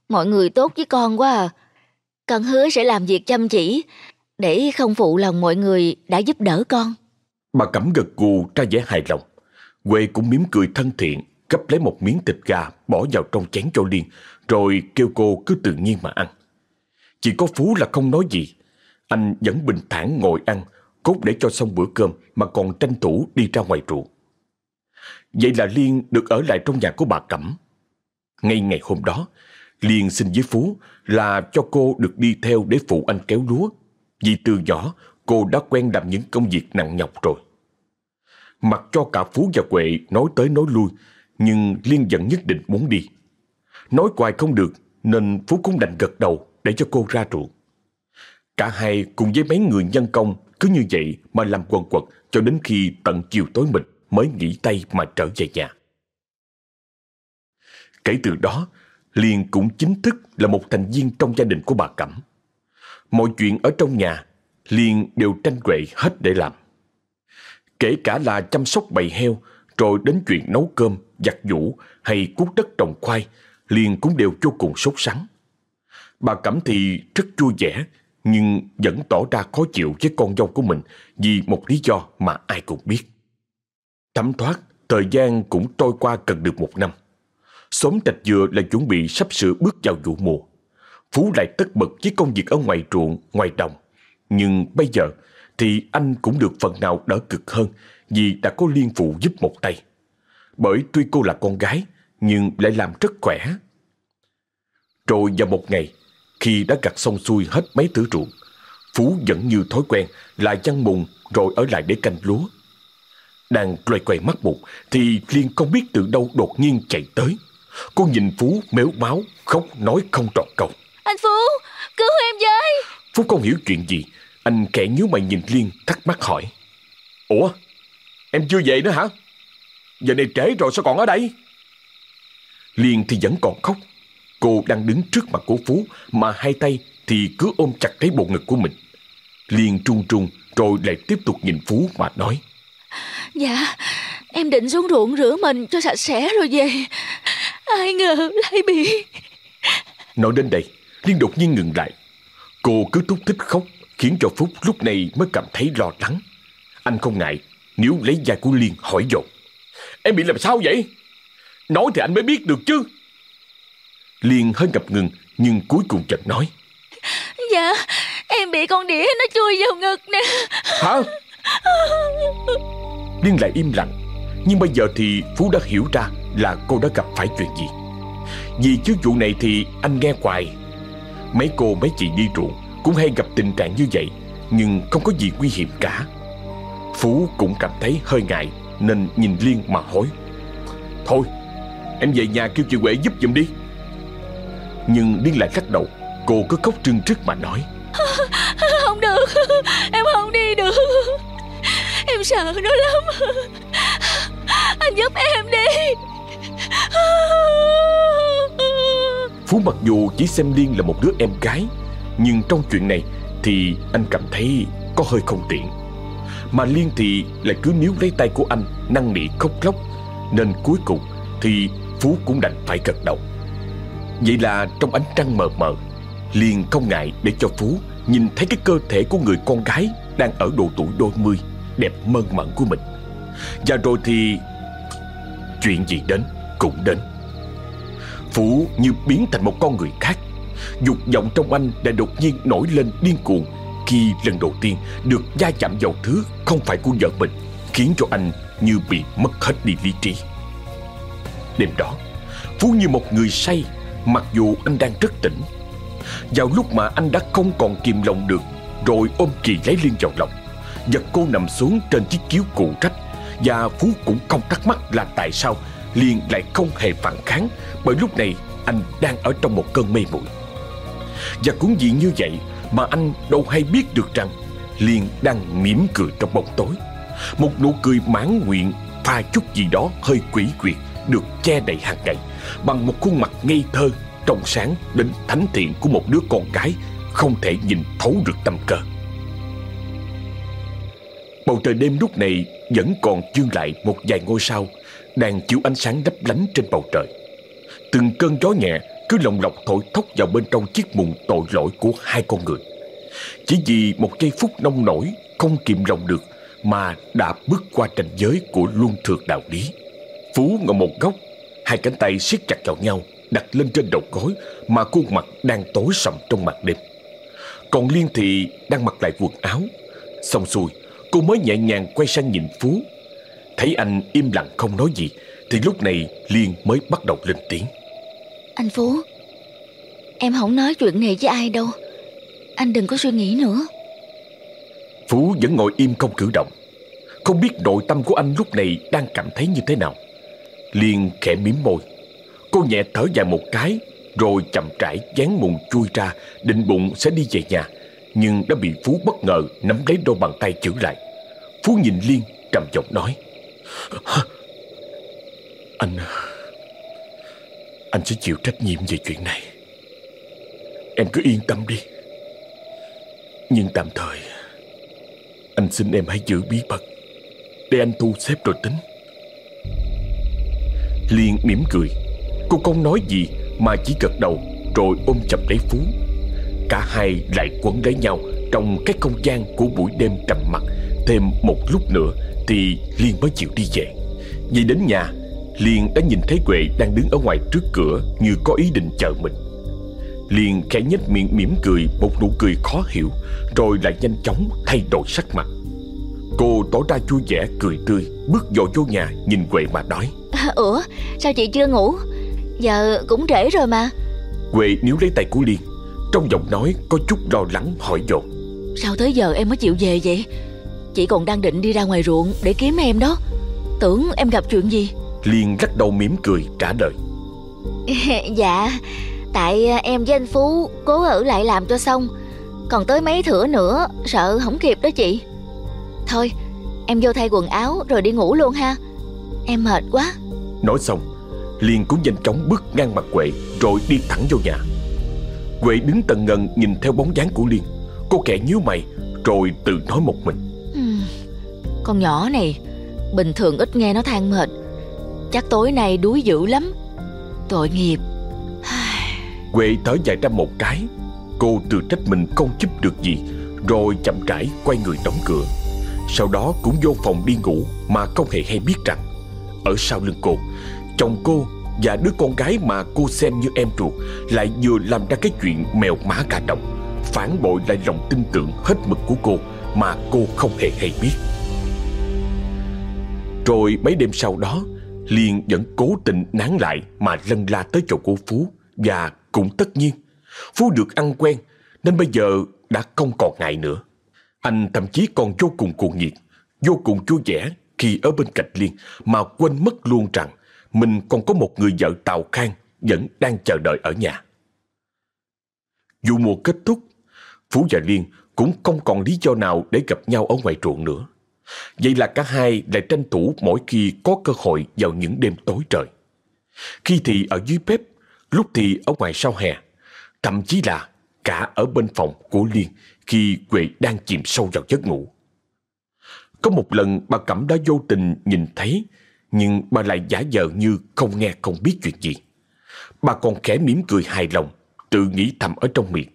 mọi người tốt với con quá à Con hứa sẽ làm việc chăm chỉ Để không phụ lòng mọi người đã giúp đỡ con Bà Cẩm gật gù ra vẻ hài lòng. Huệ cũng mỉm cười thân thiện, gấp lấy một miếng thịt gà bỏ vào trong chén cho Liên, rồi kêu cô cứ tự nhiên mà ăn. Chỉ có Phú là không nói gì. Anh vẫn bình thản ngồi ăn, cốt để cho xong bữa cơm mà còn tranh thủ đi ra ngoài ruộng. Vậy là Liên được ở lại trong nhà của bà Cẩm. Ngay ngày hôm đó, Liên xin với Phú là cho cô được đi theo để phụ anh kéo lúa. Vì từ nhỏ cô đã quen làm những công việc nặng nhọc rồi. Mặc cho cả Phú và Huệ nói tới nói lui, nhưng Liên vẫn nhất định muốn đi. Nói hoài không được, nên Phú cũng đành gật đầu để cho cô ra ruộng. Cả hai cùng với mấy người nhân công cứ như vậy mà làm quần quật cho đến khi tận chiều tối mình mới nghỉ tay mà trở về nhà. Kể từ đó, Liên cũng chính thức là một thành viên trong gia đình của bà Cẩm. Mọi chuyện ở trong nhà, Liên đều tranh quệ hết để làm. Kể cả là chăm sóc bầy heo, rồi đến chuyện nấu cơm, giặt giũ hay cuốc đất trồng khoai, Liên cũng đều vô cùng sốt sắng. Bà Cẩm thì rất vui vẻ, nhưng vẫn tỏ ra khó chịu với con dâu của mình vì một lý do mà ai cũng biết. Thấm thoát, thời gian cũng trôi qua cần được một năm. Xóm trạch dừa là chuẩn bị sắp sửa bước vào vụ mùa. Phú lại tất bật với công việc ở ngoài ruộng, ngoài đồng. Nhưng bây giờ thì anh cũng được phần nào đỡ cực hơn vì đã có liên phụ giúp một tay. Bởi tuy cô là con gái nhưng lại làm rất khỏe. Rồi vào một ngày, khi đã gặt xong xuôi hết mấy thứ ruộng, Phú vẫn như thói quen lại chăn mùng rồi ở lại để canh lúa. Đang loay quay mắt bụng thì Liên không biết từ đâu đột nhiên chạy tới. Cô nhìn Phú méo máu, khóc nói không trọn câu. Anh Phú, cứu em với Phú không hiểu chuyện gì. Anh kẻ nhíu mày nhìn Liên thắc mắc hỏi. Ủa, em chưa về nữa hả? Giờ này trễ rồi sao còn ở đây? Liên thì vẫn còn khóc. Cô đang đứng trước mặt của Phú mà hai tay thì cứ ôm chặt lấy bộ ngực của mình. Liên trung trung rồi lại tiếp tục nhìn Phú mà nói. Dạ Em định xuống ruộng rửa mình cho sạch sẽ rồi về. Ai ngờ lại bị. Nói đến đây Liên đột nhiên ngừng lại. Cô cứ thúc thích khóc Khiến cho Phúc lúc này mới cảm thấy lo lắng. Anh không ngại Nếu lấy da của Liên hỏi dồn Em bị làm sao vậy? Nói thì anh mới biết được chứ. Liên hơi ngập ngừng Nhưng cuối cùng chợt nói. Dạ Em bị con đĩa nó chui vào ngực nè. Hả Liên lại im lặng. Nhưng bây giờ thì Phú đã hiểu ra là cô đã gặp phải chuyện gì. Vì chứ vụ này thì anh nghe hoài. Mấy cô, mấy chị đi ruộng Cũng hay gặp tình trạng như vậy, Nhưng không có gì nguy hiểm cả. Phú cũng cảm thấy hơi ngại, Nên nhìn Liên mà hỏi. Thôi, em về nhà kêu chị Huệ giúp giùm đi. Nhưng Liên lại lắc đầu, Cô cứ khóc trưng trức mà nói. Không được, Em không đi Em sợ nó lắm. Anh giúp em đi. Phú mặc dù chỉ xem Liên là một đứa em gái, Nhưng trong chuyện này Thì anh cảm thấy có hơi không tiện. Mà Liên thì lại cứ níu lấy tay của anh, Năn nỉ khóc lóc. Nên cuối cùng thì Phú cũng đành phải gật đầu. Vậy là trong ánh trăng mờ mờ, Liên không ngại để cho Phú Nhìn thấy cái cơ thể của người con gái Đang ở độ tuổi đôi mươi. Đẹp mơn mận của mình. Và rồi thì Chuyện gì đến cũng đến. Phú như biến thành một con người khác. Dục vọng trong anh đã đột nhiên nổi lên điên cuồng Khi lần đầu tiên được gia chạm vào thứ không phải của vợ mình, Khiến cho anh như bị mất hết đi lý trí. Đêm đó, Phú như một người say, Mặc dù anh đang rất tỉnh. Vào lúc mà anh đã không còn kìm lòng được, Rồi ôm Kỳ lấy Liên vào lòng. Giật cô nằm xuống trên chiếc chiếu cụ trách, Và Phú cũng không thắc mắc là tại sao Liên lại không hề phản kháng, Bởi lúc này anh đang ở trong một cơn mê muội. Và cũng vì như vậy Mà anh đâu hay biết được rằng Liên đang mỉm cười trong bóng tối. Một nụ cười mãn nguyện, Pha chút gì đó hơi quỷ quyệt, Được che đậy hàng ngày, Bằng một khuôn mặt ngây thơ, Trong sáng đến thánh thiện của một đứa con gái Không thể nhìn thấu được tâm cơ. Bầu trời đêm lúc này vẫn còn dương lại một vài ngôi sao đang chiếu ánh sáng lấp lánh trên bầu trời. Từng cơn gió nhẹ cứ lồng lọc thổi thốc vào bên trong chiếc mùng tội lỗi của hai con người. Chỉ vì một giây phút nông nổi không kiềm lòng được mà đã bước qua ranh giới của luân thường đạo lý. Phú ngồi một góc, hai cánh tay siết chặt vào nhau, đặt lên trên đầu gối mà khuôn mặt đang tối sầm trong màn đêm. Còn Liên thì đang mặc lại quần áo. Xong xuôi, cô mới nhẹ nhàng quay sang nhìn Phú. Thấy anh im lặng không nói gì Thì lúc này Liên mới bắt đầu lên tiếng. Anh Phú Em không nói chuyện này với ai đâu. Anh đừng có suy nghĩ nữa. Phú vẫn ngồi im không cử động. Không biết nội tâm của anh lúc này Đang cảm thấy như thế nào. Liên khẽ miếm môi. Cô nhẹ thở dài một cái Rồi chậm rãi dán mùng chui ra Định bụng sẽ đi về nhà nhưng đã bị Phú bất ngờ Nắm lấy đôi bàn tay chữ lại. Phú nhìn Liên, trầm giọng nói anh Anh sẽ chịu trách nhiệm về chuyện này. Em cứ yên tâm đi. Nhưng tạm thời, Anh xin em hãy giữ bí mật Để anh thu xếp rồi tính. Liên mỉm cười. Cô không nói gì Mà chỉ gật đầu Rồi ôm chặt lấy Phú. Cả hai lại quấn lấy nhau Trong cái không gian của buổi đêm trầm mặc. Thêm một lúc nữa Thì Liên mới chịu đi về. Về đến nhà Liên đã nhìn thấy Huệ đang đứng ở ngoài trước cửa Như có ý định chờ mình. Liên khẽ nhếch miệng mỉm cười Một nụ cười khó hiểu Rồi lại nhanh chóng thay đổi sắc mặt. Cô tỏ ra vui vẻ cười tươi Bước dội vô nhà nhìn Huệ mà nói. Ủa sao chị chưa ngủ? Giờ cũng trễ rồi mà. Huệ níu lấy tay của Liên Trong giọng nói có chút lo lắng hỏi dồn. Sao tới giờ em mới chịu về vậy? Chị còn đang định đi ra ngoài ruộng để kiếm em đó. Tưởng em gặp chuyện gì? Liên lắc đầu mỉm cười trả lời. Dạ Tại em với anh Phú cố ở lại làm cho xong. Còn tới mấy thửa nữa Sợ không kịp đó chị. Thôi em vô thay quần áo rồi đi ngủ luôn ha. Em mệt quá. Nói xong Liên cũng nhanh chóng bước ngang mặt Huệ Rồi đi thẳng vô nhà Huệ đứng tần ngần nhìn theo bóng dáng của Liên. Cô kẻ nhíu mày Rồi tự nói một mình. Con nhỏ này Bình thường ít nghe nó than mệt. Chắc tối nay đuối dữ lắm. Tội nghiệp. Huệ thở dài ra một cái. Cô tự trách mình không giúp được gì Rồi chậm rãi quay người đóng cửa. Sau đó cũng vô phòng đi ngủ Mà không hề hay biết rằng Ở sau lưng cô Chồng cô và đứa con gái mà cô xem như em ruột Lại vừa làm ra cái chuyện mèo má cà đồng Phản bội lại lòng tin tưởng hết mực của cô Mà cô không hề hay biết. Rồi mấy đêm sau đó, Liên vẫn cố tình nán lại Mà lân la tới chỗ của Phú Và cũng tất nhiên, Phú được ăn quen Nên bây giờ đã không còn ngại nữa. Anh thậm chí còn vô cùng cuồng nhiệt, Vô cùng vui vẻ Khi ở bên cạnh Liên Mà quên mất luôn rằng mình còn có một người vợ Tào Khang Vẫn đang chờ đợi ở nhà Dù mùa kết thúc Phú và Liên cũng không còn lý do nào để gặp nhau ở ngoài ruộng nữa. Vậy là cả hai lại tranh thủ mỗi khi có cơ hội vào những đêm tối trời. Khi thì ở dưới bếp, lúc thì ở ngoài sau hè, thậm chí là cả ở bên phòng của Liên khi Huệ đang chìm sâu vào giấc ngủ. Có một lần bà Cẩm đã vô tình nhìn thấy, nhưng bà lại giả vờ như không nghe không biết chuyện gì. Bà còn khẽ mỉm cười hài lòng, tự nghĩ thầm ở trong miệng.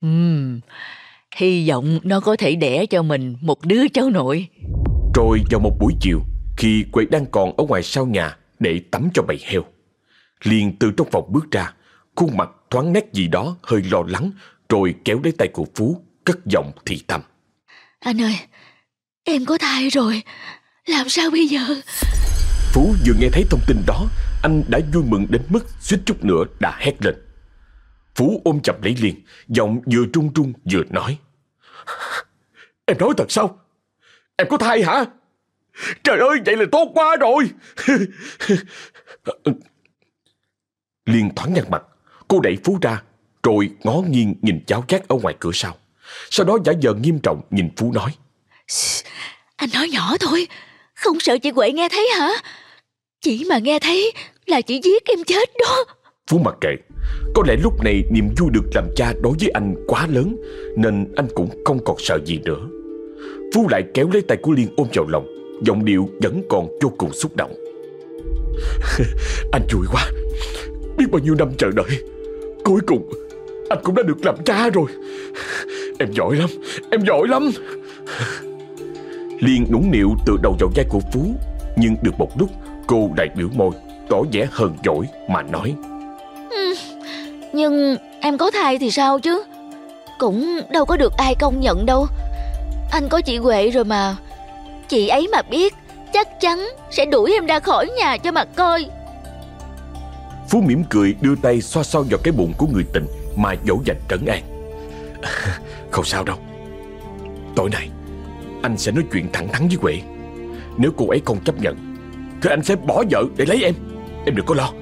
Ừm, hy vọng nó có thể đẻ cho mình một đứa cháu nội. Rồi vào một buổi chiều, khi Quệ đang còn ở ngoài sau nhà để tắm cho bầy heo. Liền từ trong phòng bước ra, khuôn mặt thoáng nét gì đó hơi lo lắng, rồi kéo lấy tay của Phú, cất giọng thì thầm. Anh ơi, em có thai rồi, làm sao bây giờ? Phú vừa nghe thấy thông tin đó, anh đã vui mừng đến mức suýt chút nữa đã hét lên. Phú ôm chầm lấy Liên, giọng vừa trung trung vừa nói. Em nói thật sao? Em có thai hả? Trời ơi, vậy là tốt quá rồi. Liên thoáng nhăn mặt, cô đẩy Phú ra, rồi ngó nghiêng nhìn cháu chát ở ngoài cửa sau. Sau đó giả vờ nghiêm trọng nhìn Phú nói. Anh nói nhỏ thôi, không sợ chị quậy nghe thấy hả? Chỉ mà nghe thấy là chị giết em chết đó. Phú mặc kệ, có lẽ lúc này niềm vui được làm cha đối với anh quá lớn Nên anh cũng không còn sợ gì nữa. Phú lại kéo lấy tay của Liên ôm vào lòng Giọng điệu vẫn còn vô cùng xúc động. Anh vui quá. Biết bao nhiêu năm chờ đợi Cuối cùng Anh cũng đã được làm cha rồi. Em giỏi lắm Em giỏi lắm. Liên nũng nịu từ đầu vào vai của Phú. Nhưng được một lúc Cô lại biểu môi Tỏ vẻ hờn dỗi mà nói. Nhưng em có thai thì sao chứ? Cũng đâu có được ai công nhận đâu. Anh có chị Huệ rồi mà. Chị ấy mà biết Chắc chắn sẽ đuổi em ra khỏi nhà cho mà coi. Phú mỉm cười đưa tay xoa xoa vào cái bụng của người tình Mà dỗ dành trấn an. Không sao đâu. Tối nay anh sẽ nói chuyện thẳng thắn với Huệ. Nếu cô ấy không chấp nhận, Thì anh sẽ bỏ vợ để lấy em. Em đừng có lo.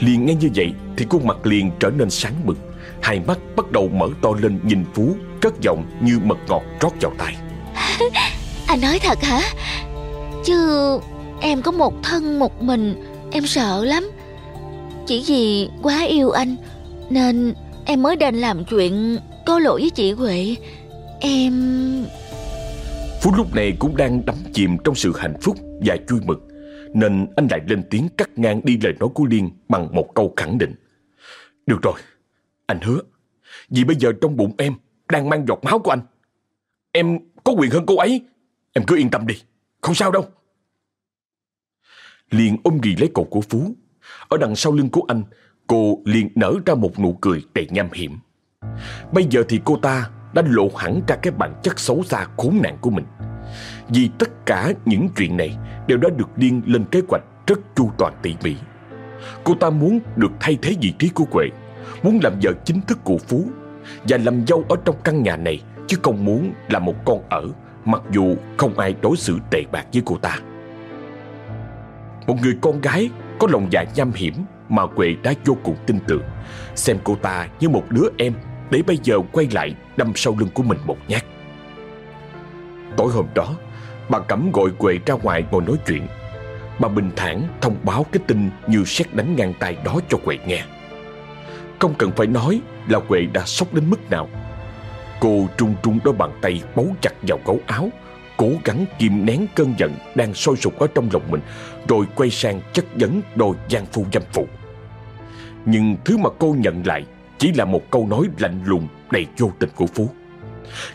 Liền nghe như vậy thì khuôn mặt liền trở nên sáng bừng Hai mắt bắt đầu mở to lên nhìn Phú, Cất giọng như mật ngọt rót vào tay Anh nói thật hả? Chứ em có một thân một mình, Em sợ lắm. Chỉ vì quá yêu anh, Nên em mới đành làm chuyện Có lỗi với chị Huệ. Em... Phú lúc này cũng đang đắm chìm trong sự hạnh phúc và vui mực, nên anh lại lên tiếng cắt ngang đi lời nói của Liên bằng một câu khẳng định. Được rồi, anh hứa. Vì bây giờ trong bụng em đang mang giọt máu của anh. Em có quyền hơn cô ấy. Em cứ yên tâm đi, không sao đâu. Liên ôm ghi lấy cổ của Phú. Ở đằng sau lưng của anh, cô liền nở ra một nụ cười đầy nham hiểm. Bây giờ thì cô ta đã lộ hẳn ra cái bản chất xấu xa khốn nạn của mình. Vì tất cả những chuyện này đều đã được Liên lên kế hoạch rất chu toàn tỉ mỉ. Cô ta muốn được thay thế vị trí của Quệ, muốn làm vợ chính thức của Phú và làm dâu ở trong căn nhà này chứ không muốn là một con ở mặc dù không ai đối xử tệ bạc với cô ta. Một người con gái có lòng dạ nham hiểm mà Quệ đã vô cùng tin tưởng, xem cô ta như một đứa em để bây giờ quay lại đâm sau lưng của mình một nhát. Tối hôm đó, bà Cẩm gọi Quệ ra ngoài ngồi nói chuyện. Bà bình thản thông báo cái tin như xét đánh ngang tay đó cho Quệ nghe. Không cần phải nói là Quệ đã sốc đến mức nào. Cô trung trung đôi bàn tay bấu chặt vào gấu áo, cố gắng kìm nén cơn giận đang sôi sục ở trong lòng mình, rồi quay sang chất vấn đôi gian phu dâm phụ. Nhưng thứ mà cô nhận lại chỉ là một câu nói lạnh lùng đầy vô tình của Phú.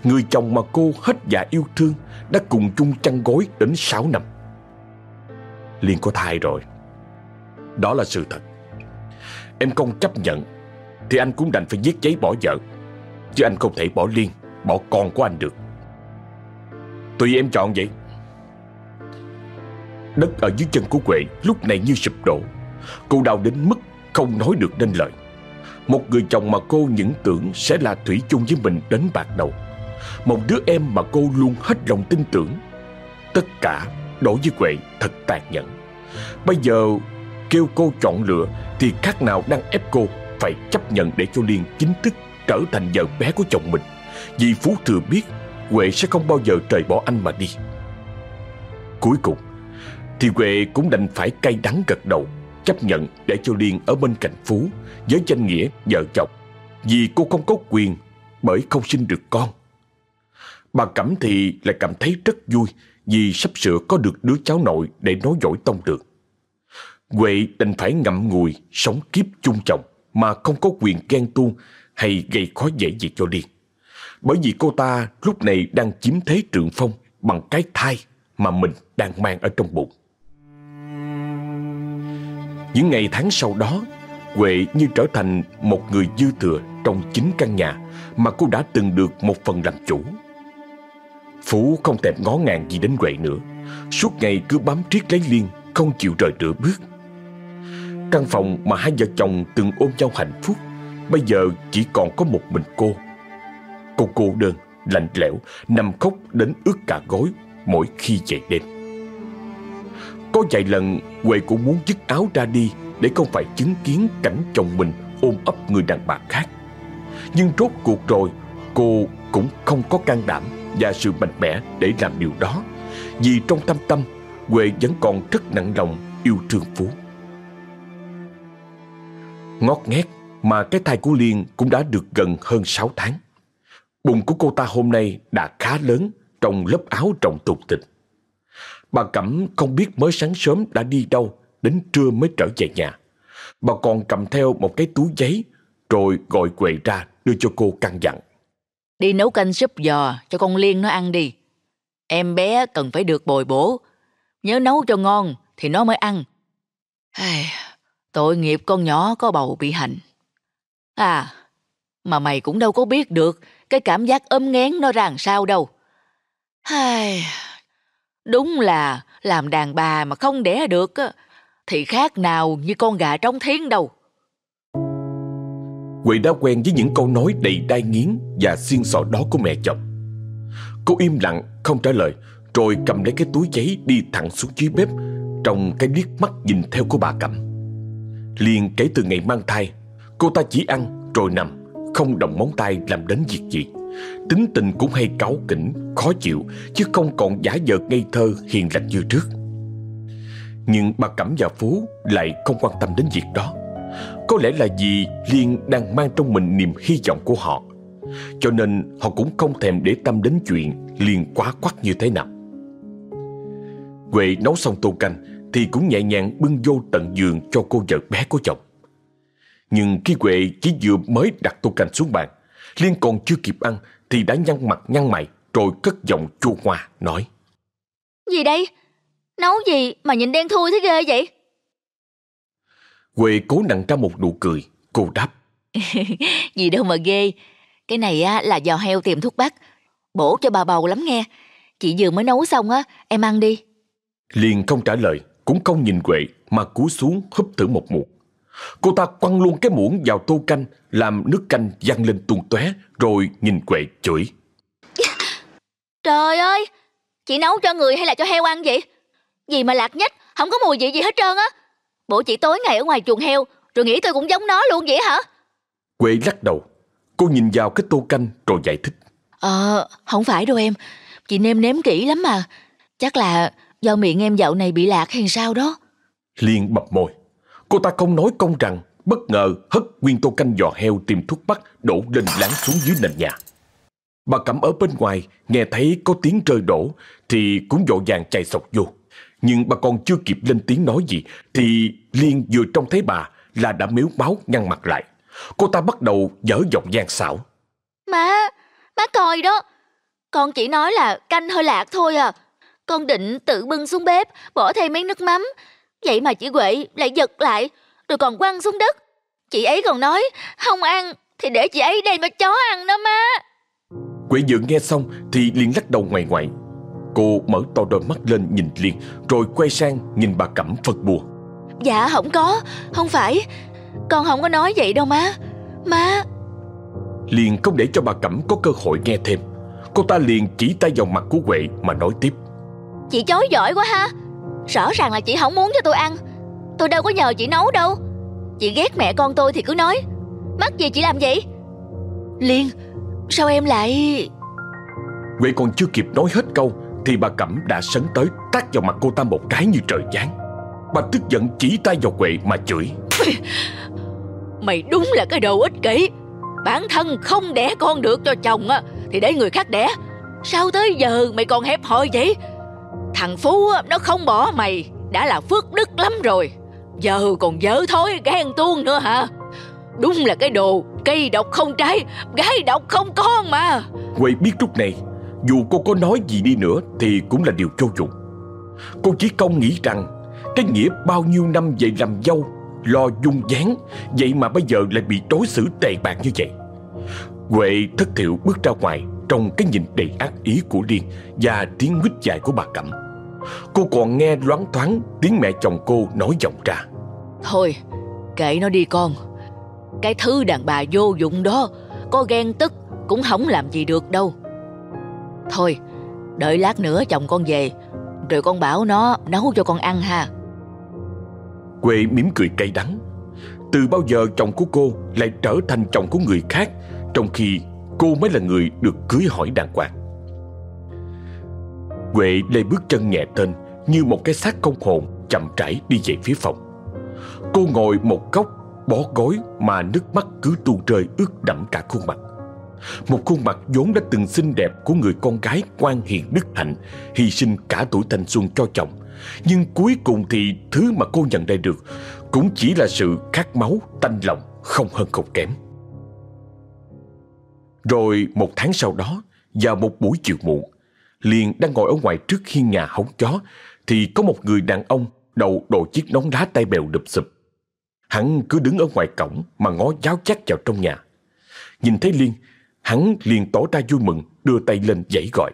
Người chồng mà cô hết dạ yêu thương đã cùng chung chăn gối đến 6 năm. Liên có thai rồi. Đó là sự thật. Em không chấp nhận thì anh cũng đành phải viết giấy bỏ vợ. Chứ anh không thể bỏ Liên, bỏ con của anh được. Tùy em chọn vậy. Đất ở dưới chân của Huệ lúc này như sụp đổ Cô đau đến mức không nói được nên lời một người chồng mà cô những tưởng sẽ là thủy chung với mình đến bạc đầu. Một đứa em mà cô luôn hết lòng tin tưởng. Tất cả đối với Huệ thật tàn nhẫn. Bây giờ kêu cô chọn lựa Thì khác nào đang ép cô phải chấp nhận để cho Liên chính thức trở thành vợ bé của chồng mình. Vì Phú thừa biết Huệ sẽ không bao giờ trời bỏ anh mà đi. Cuối cùng Thì Huệ cũng đành phải cay đắng gật đầu. Chấp nhận để cho Liên ở bên cạnh Phú, Với danh nghĩa vợ chồng. Vì cô không có quyền, Bởi không sinh được con. Bà Cẩm thì lại cảm thấy rất vui Vì sắp sửa có được đứa cháu nội Để nói dỗi tông được Huệ đành phải ngậm ngùi, Sống kiếp chung chồng, Mà không có quyền ghen tuông Hay gây khó dễ gì cho Liên. Bởi vì cô ta lúc này đang chiếm thế trượng phong Bằng cái thai Mà mình đang mang ở trong bụng những ngày tháng sau đó, Huệ như trở thành một người dư thừa trong chính căn nhà mà cô đã từng được một phần làm chủ. Phú không thèm ngó ngàng gì đến Huệ nữa, suốt ngày cứ bám triết lấy Liên, không chịu rời nửa bước. Căn phòng mà hai vợ chồng từng ôm nhau hạnh phúc, bây giờ chỉ còn có một mình cô. Cô cô đơn, lạnh lẽo, nằm khóc đến ướt cả gối mỗi khi về đêm. Có vài lần Huệ cũng muốn dứt áo ra đi Để không phải chứng kiến cảnh chồng mình ôm ấp người đàn bà khác Nhưng rốt cuộc rồi, Cô cũng không có can đảm Và sự mạnh mẽ để làm điều đó Vì trong tâm tâm, Huệ vẫn còn rất nặng lòng yêu thương Phú Ngót nghét mà cái thai của Liên cũng đã được gần hơn 6 tháng. Bụng của cô ta hôm nay đã khá lớn, trong lớp áo trọng tục tịch. Bà Cẩm không biết mới sáng sớm đã đi đâu, đến trưa mới trở về nhà. Bà còn cầm theo một cái túi giấy, rồi gọi quệ ra đưa cho cô căn dặn. Đi nấu canh súp giò cho con Liên nó ăn đi. Em bé cần phải được bồi bổ. Nhớ nấu cho ngon thì nó mới ăn. Ai, tội nghiệp con nhỏ có bầu bị hành. À, mà mày cũng đâu có biết được cái cảm giác ấm ngén nó ra làm sao đâu. Ai, Đúng là làm đàn bà mà không đẻ được thì khác nào như con gà trong thiên đâu. Quỳ đã quen với những câu nói đầy đai nghiến và xiên sọ đó của mẹ chồng. Cô im lặng, không trả lời, rồi cầm lấy cái túi giấy đi thẳng xuống dưới bếp, trong cái liếc mắt nhìn theo của bà cầm. Liền kể từ ngày mang thai, cô ta chỉ ăn rồi nằm, không động móng tay làm đến việc gì. Tính tình cũng hay cáu kỉnh, khó chịu Chứ không còn giả vờ ngây thơ hiền lành như trước. Nhưng bà Cẩm và Phú lại không quan tâm đến việc đó. Có lẽ là vì Liên đang mang trong mình niềm hy vọng của họ Cho nên họ cũng không thèm để tâm đến chuyện Liên quá quắc như thế nào. Huệ nấu xong tô canh Thì cũng nhẹ nhàng bưng vô tận giường cho cô vợ bé của chồng. Nhưng khi Huệ chỉ vừa mới đặt tô canh xuống bàn Liên còn chưa kịp ăn thì đã nhăn mặt nhăn mày rồi cất giọng chua ngoa nói. Gì đây? Nấu gì mà nhìn đen thui thế ghê vậy? Huệ cố nặng ra một nụ cười, cô đáp. gì đâu mà ghê, cái này á là giò heo tìm thuốc bắc, bổ cho bà bầu lắm nghe. Chị vừa mới nấu xong á, em ăn đi. Liền không trả lời, cũng không nhìn Huệ mà cúi xuống húp thử một muỗng. Cô ta quăng luôn cái muỗng vào tô canh, làm nước canh văng lên tung tóe, rồi nhìn Quệ chửi. Trời ơi, chị nấu cho người hay là cho heo ăn vậy? Gì mà lạc nhách, không có mùi vị gì hết trơn á. Bộ chị tối ngày ở ngoài chuồng heo, rồi nghĩ tôi cũng giống nó luôn vậy hả? Quệ lắc đầu, cô nhìn vào cái tô canh rồi giải thích. Ờ, không phải đâu em, chị nêm nếm kỹ lắm mà. Chắc là do miệng em dạo này bị lạc hay sao đó. Liên bập môi. Cô ta không nói công rằng bất ngờ hất nguyên tô canh giò heo tìm thuốc bắc đổ lên láng xuống dưới nền nhà. Bà Cẩm ở bên ngoài nghe thấy có tiếng rơi đổ thì cũng vội vàng chạy sọc vô. Nhưng bà còn chưa kịp lên tiếng nói gì thì Liên vừa trông thấy bà là đã miếu máu ngăn mặt lại. Cô ta bắt đầu dở giọng gian xảo. Má, má coi đó. Con chỉ nói là canh hơi lạc thôi à. Con định tự bưng xuống bếp, bỏ thêm mấy nước mắm, Vậy mà chị Huệ lại giật lại. Rồi còn quăng xuống đất. Chị ấy còn nói Không ăn thì để chị ấy đây mà chó ăn đó má. Quệ dượng nghe xong Thì liền lắc đầu ngoài ngoại. Cô mở to đôi mắt lên nhìn Liên Rồi quay sang nhìn bà Cẩm phân bùa. Dạ không có Không phải. Con không có nói vậy đâu má. Má. Liền không để cho bà Cẩm có cơ hội nghe thêm. Cô ta liền chỉ tay vào mặt của Huệ mà nói tiếp. Chị chối giỏi quá ha Rõ ràng là chị không muốn cho tôi ăn. Tôi đâu có nhờ chị nấu đâu. Chị ghét mẹ con tôi thì cứ nói. Mắc gì chị làm vậy? Liên Sao em lại Huệ còn chưa kịp nói hết câu Thì bà Cẩm đã sấn tới tát vào mặt cô ta một cái như trời giáng. Bà tức giận chỉ tay vào Huệ mà chửi. Mày đúng là cái đồ ích kỷ. Bản thân không đẻ con được cho chồng á Thì để người khác đẻ. Sao tới giờ mày còn hẹp hòi vậy Thằng Phú nó không bỏ mày. Đã là phước đức lắm rồi. Giờ còn dở thối, ghen tuông nữa hả? Đúng là cái đồ, Cây độc không trái, Gái độc không con mà. Huệ biết lúc này, Dù cô có nói gì đi nữa Thì cũng là điều vô dụng. Cô chỉ công nghĩ rằng, Cái nghĩa bao nhiêu năm về làm dâu, Lo dung dáng, Vậy mà bây giờ lại bị đối xử tệ bạc như vậy. Huệ thất thiệu bước ra ngoài Trong cái nhìn đầy ác ý của Liên Và tiếng quýt dài của bà Cẩm. Cô còn nghe loáng thoáng Tiếng mẹ chồng cô nói giọng ra. Thôi kệ nó đi con. Cái thứ đàn bà vô dụng đó Có ghen tức cũng không làm gì được đâu. Thôi Đợi lát nữa chồng con về Rồi con bảo nó nấu cho con ăn ha. Huệ mỉm cười cay đắng. Từ bao giờ chồng của cô lại trở thành chồng của người khác Trong khi cô mới là người được cưới hỏi đàng hoàng Huệ lê bước chân nhẹ tên Như một cái xác không hồn chậm rãi đi về phía phòng. Cô ngồi một góc bó gối mà nước mắt cứ tuôn rơi ướt đẫm cả khuôn mặt. Một khuôn mặt vốn đã từng xinh đẹp của người con gái quan hiền đức hạnh Hy sinh cả tuổi thanh xuân cho chồng. Nhưng cuối cùng thì thứ mà cô nhận ra được Cũng chỉ là sự khát máu, tanh lòng, không hơn không kém. Rồi một tháng sau đó Vào một buổi chiều muộn Liền đang ngồi ở ngoài trước hiên nhà hóng chó Thì có một người đàn ông đầu đội chiếc nón lá tay bèo đụp sụp Hắn cứ đứng ở ngoài cổng mà ngó giáo chắc vào trong nhà. Nhìn thấy Liên, hắn liền tỏ ra vui mừng, đưa tay lên dãy gọi.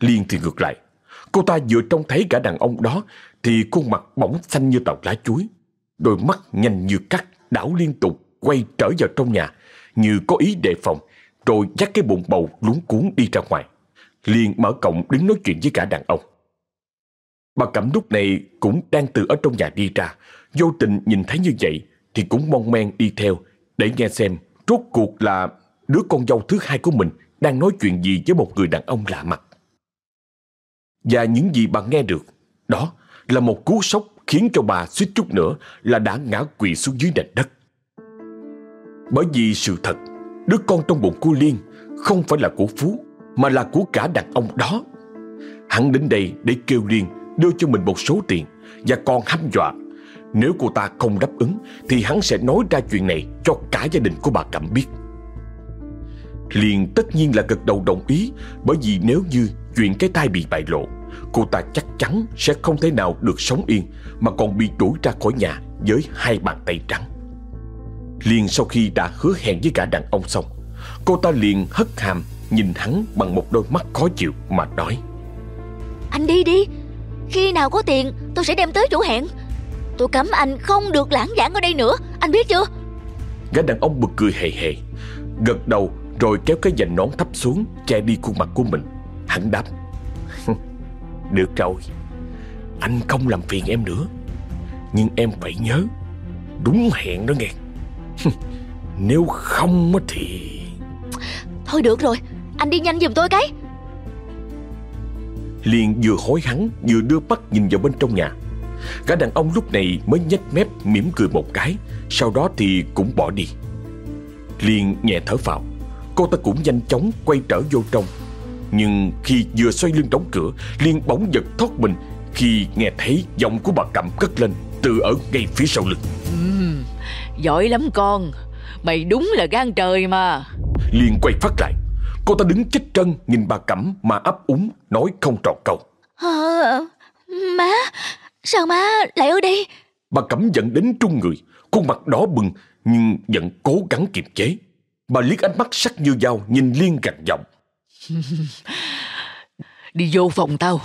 Liên thì ngược lại, cô ta vừa trông thấy cả đàn ông đó thì khuôn mặt bỗng xanh như tàu lá chuối. Đôi mắt nhanh như cắt, đảo liên tục, quay trở vào trong nhà, như có ý đề phòng, rồi dắt cái bụng bầu luống cuốn đi ra ngoài. Liên mở cổng đứng nói chuyện với cả đàn ông. Bà Cẩm lúc này cũng đang từ ở trong nhà đi ra, vô tình nhìn thấy như vậy thì cũng mong men đi theo để nghe xem rốt cuộc là đứa con dâu thứ hai của mình đang nói chuyện gì với một người đàn ông lạ mặt. Và những gì bà nghe được, đó là một cú sốc khiến cho bà suýt chút nữa là đã ngã quỵ xuống dưới nền đất. Bởi vì sự thật, đứa con trong bụng của Liên không phải là của Phú, mà là của cả đàn ông đó. Hắn đến đây để kêu Liên đưa cho mình một số tiền, và còn hăm dọa. Nếu cô ta không đáp ứng, Thì hắn sẽ nói ra chuyện này Cho cả gia đình của bà Cẩm biết. Liên tất nhiên là gật đầu đồng ý, Bởi vì nếu như chuyện cái tai bị bại lộ, Cô ta chắc chắn sẽ không thể nào được sống yên, Mà còn bị đuổi ra khỏi nhà Với hai bàn tay trắng. Liên sau khi đã hứa hẹn với cả đàn ông xong, Cô ta liền hất hàm Nhìn hắn bằng một đôi mắt khó chịu Mà nói. Anh đi đi Khi nào có tiền tôi sẽ đem tới chỗ hẹn. Tôi cấm anh không được lãng giảng ở đây nữa Anh biết chưa? Gã đàn ông bực cười hề hề Gật đầu rồi kéo cái dành nón thấp xuống Che đi khuôn mặt của mình. Hắn đáp Được rồi Anh không làm phiền em nữa Nhưng em phải nhớ Đúng hẹn đó nghe. Nếu không thì Thôi được rồi Anh đi nhanh giùm tôi cái. Liền vừa hối hắn Vừa đưa mắt nhìn vào bên trong nhà. Gã đàn ông lúc này mới nhếch mép mỉm cười một cái Sau đó thì cũng bỏ đi. Liên nhẹ thở vào Cô ta cũng nhanh chóng quay trở vô trong. Nhưng khi vừa xoay lưng đóng cửa Liên bỗng giật thoát mình Khi nghe thấy giọng của bà Cẩm cất lên Từ ở ngay phía sau lưng. Uhm, Giỏi lắm con. Mày đúng là gan trời mà. Liên quay phát lại Cô ta đứng chết chân nhìn bà Cẩm mà ấp úng Nói không trọn câu. À, Má Sao má lại ở đây? Bà Cẩm giận đến trung người Khuôn mặt đỏ bừng Nhưng vẫn cố gắng kiềm chế. Bà liếc ánh mắt sắc như dao Nhìn Liên gằn giọng. Đi vô phòng tao.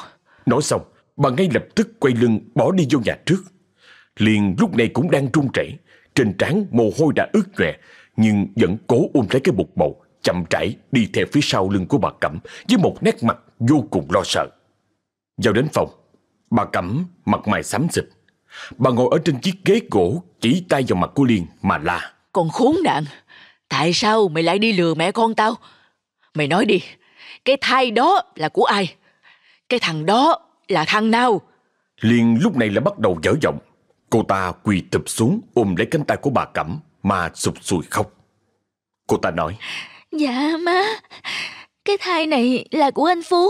Nói xong Bà ngay lập tức quay lưng bỏ đi vô nhà trước. Liền lúc này cũng đang run rẩy Trên trán mồ hôi đã ướt nhòe Nhưng vẫn cố ôm lấy cái bục bầu Chậm rãi đi theo phía sau lưng của bà Cẩm Với một nét mặt vô cùng lo sợ. Vào đến phòng Bà Cẩm mặt mày xám xịt. Bà ngồi ở trên chiếc ghế gỗ Chỉ tay vào mặt của Liên mà la. Con khốn nạn Tại sao mày lại đi lừa mẹ con tao? Mày nói đi Cái thai đó là của ai? Cái thằng đó là thằng nào? Liên lúc này là bắt đầu dở giọng. Cô ta quỳ thụp xuống ôm lấy cánh tay của bà Cẩm Mà sụp sùi khóc. Cô ta nói Dạ má Cái thai này là của anh Phú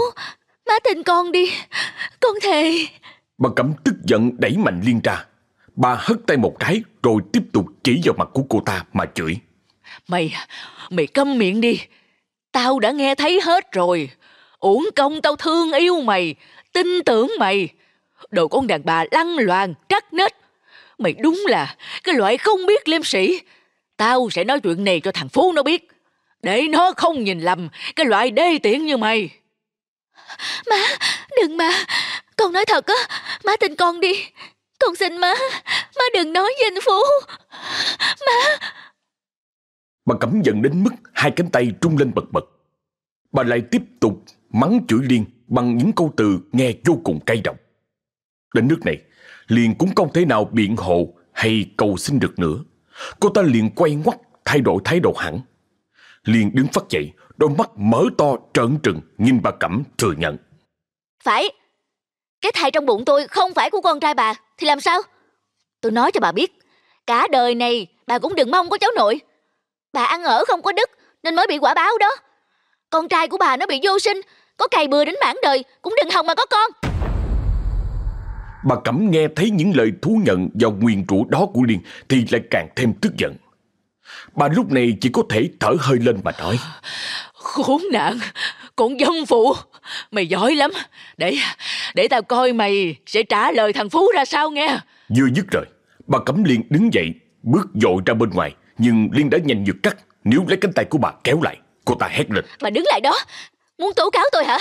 Má tin con đi Con thề Bà Cẩm tức giận đẩy mạnh Liên ra Bà hất tay một cái Rồi tiếp tục chỉ vào mặt của cô ta mà chửi Mày, mày câm miệng đi. Tao đã nghe thấy hết rồi. Uổng công tao thương yêu mày, tin tưởng mày. Đồ con đàn bà lăng loàn, trắc nết. Mày đúng là cái loại không biết liêm sĩ. Tao sẽ nói chuyện này cho thằng Phú nó biết. Để nó không nhìn lầm cái loại đê tiện như mày. Má đừng mà Con nói thật á Má tin con đi Con xin má Má đừng nói với anh Phú Má Bà Cẩm giận đến mức hai cánh tay trung lên bật bật. Bà lại tiếp tục mắng chửi Liên bằng những câu từ nghe vô cùng cay độc. Đến nước này, Liên cũng không thể nào biện hộ hay cầu xin được nữa. Cô ta liền quay ngoắt thay đổi thái độ hẳn. Liên đứng phát dậy, đôi mắt mở to trợn trừng nhìn bà Cẩm thừa nhận. Phải. Cái thai trong bụng tôi không phải của con trai bà Thì làm sao? Tôi nói cho bà biết Cả đời này bà cũng đừng mong có cháu nội. Bà ăn ở không có đức Nên mới bị quả báo đó. Con trai của bà nó bị vô sinh Có cày bừa đến mãn đời Cũng đừng hòng mà có con. Bà Cẩm nghe thấy những lời thú nhận vào nguyền rủa đó của Liên thì lại càng thêm tức giận. Bà lúc này chỉ có thể thở hơi lên mà nói. Khốn nạn, con dâm phụ. Mày giỏi lắm. Để để tao coi mày sẽ trả lời thằng Phú ra sao nghe. Vừa dứt lời, bà Cẩm Liên đứng dậy, bước dội ra bên ngoài. Nhưng Liên đã nhanh như cắt, níu lấy cánh tay của bà kéo lại. Cô ta hét lên. Bà đứng lại đó Muốn tố cáo tôi hả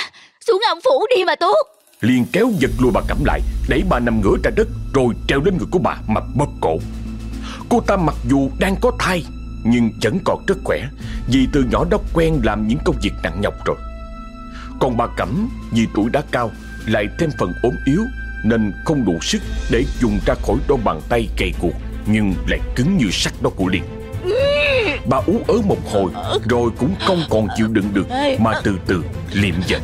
Xuống ông phủ đi mà tố Liên kéo giật lùi bà Cẩm lại, đẩy bà nằm ngửa ra đất rồi treo lên người của bà mà bóp cổ. Cô ta mặc dù đang có thai nhưng vẫn còn rất khỏe, vì từ nhỏ đã quen làm những công việc nặng nhọc rồi. Còn bà Cẩm, vì tuổi đã cao, lại thêm phần ốm yếu, nên không đủ sức để dùng ra khỏi đôi bàn tay gầy cuộc, nhưng lại cứng như sắt đó của Liên. Bà ú ớ một hồi, rồi cũng không còn chịu đựng được, mà từ từ liệm dần.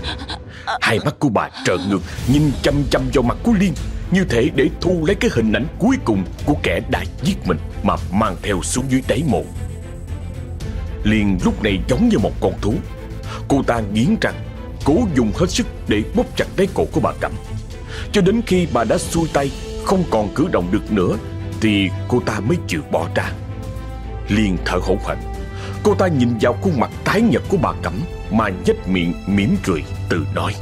Hai mắt của bà trợn ngược, nhìn chăm chăm vào mặt của Liên, như thể để thu lấy cái hình ảnh cuối cùng của kẻ đã giết mình mà mang theo xuống dưới đáy mộ. Liên lúc này giống như một con thú. Cô ta nghiến răng, cố dùng hết sức để bóp chặt lấy cổ của bà Cẩm. Cho đến khi bà đã xuôi tay, không còn cử động được nữa, thì cô ta mới chịu bỏ ra. Liên thở hổn hển. Cô ta nhìn vào khuôn mặt tái nhợt của bà Cẩm mà nhếch miệng mỉm cười tự nói.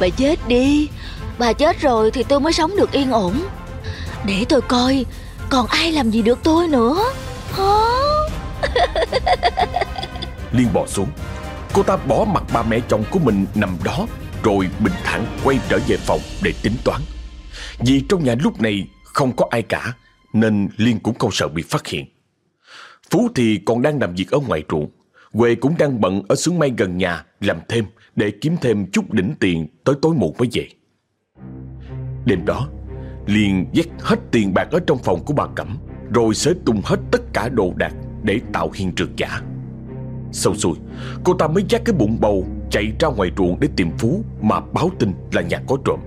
Bà chết đi Bà chết rồi thì tôi mới sống được yên ổn để tôi coi, Còn ai làm gì được tôi nữa? Hả? Liên bò xuống. Cô ta bỏ mặt ba mẹ chồng của mình nằm đó, Rồi bình thản quay trở về phòng để tính toán. Vì trong nhà lúc này không có ai cả, Nên Liên cũng không sợ bị phát hiện. Phú thì còn đang làm việc ở ngoài ruộng. Quê cũng đang bận ở xưởng may gần nhà Làm thêm để kiếm thêm chút đỉnh tiền Tới tối muộn mới về. Đêm đó Liên vét hết tiền bạc ở trong phòng của bà Cẩm, Rồi xới tung hết tất cả đồ đạc Để tạo hiện trường giả. Sau xuôi, Cô ta mới dắt cái bụng bầu Chạy ra ngoài ruộng để tìm Phú Mà báo tin là nhà có trộm.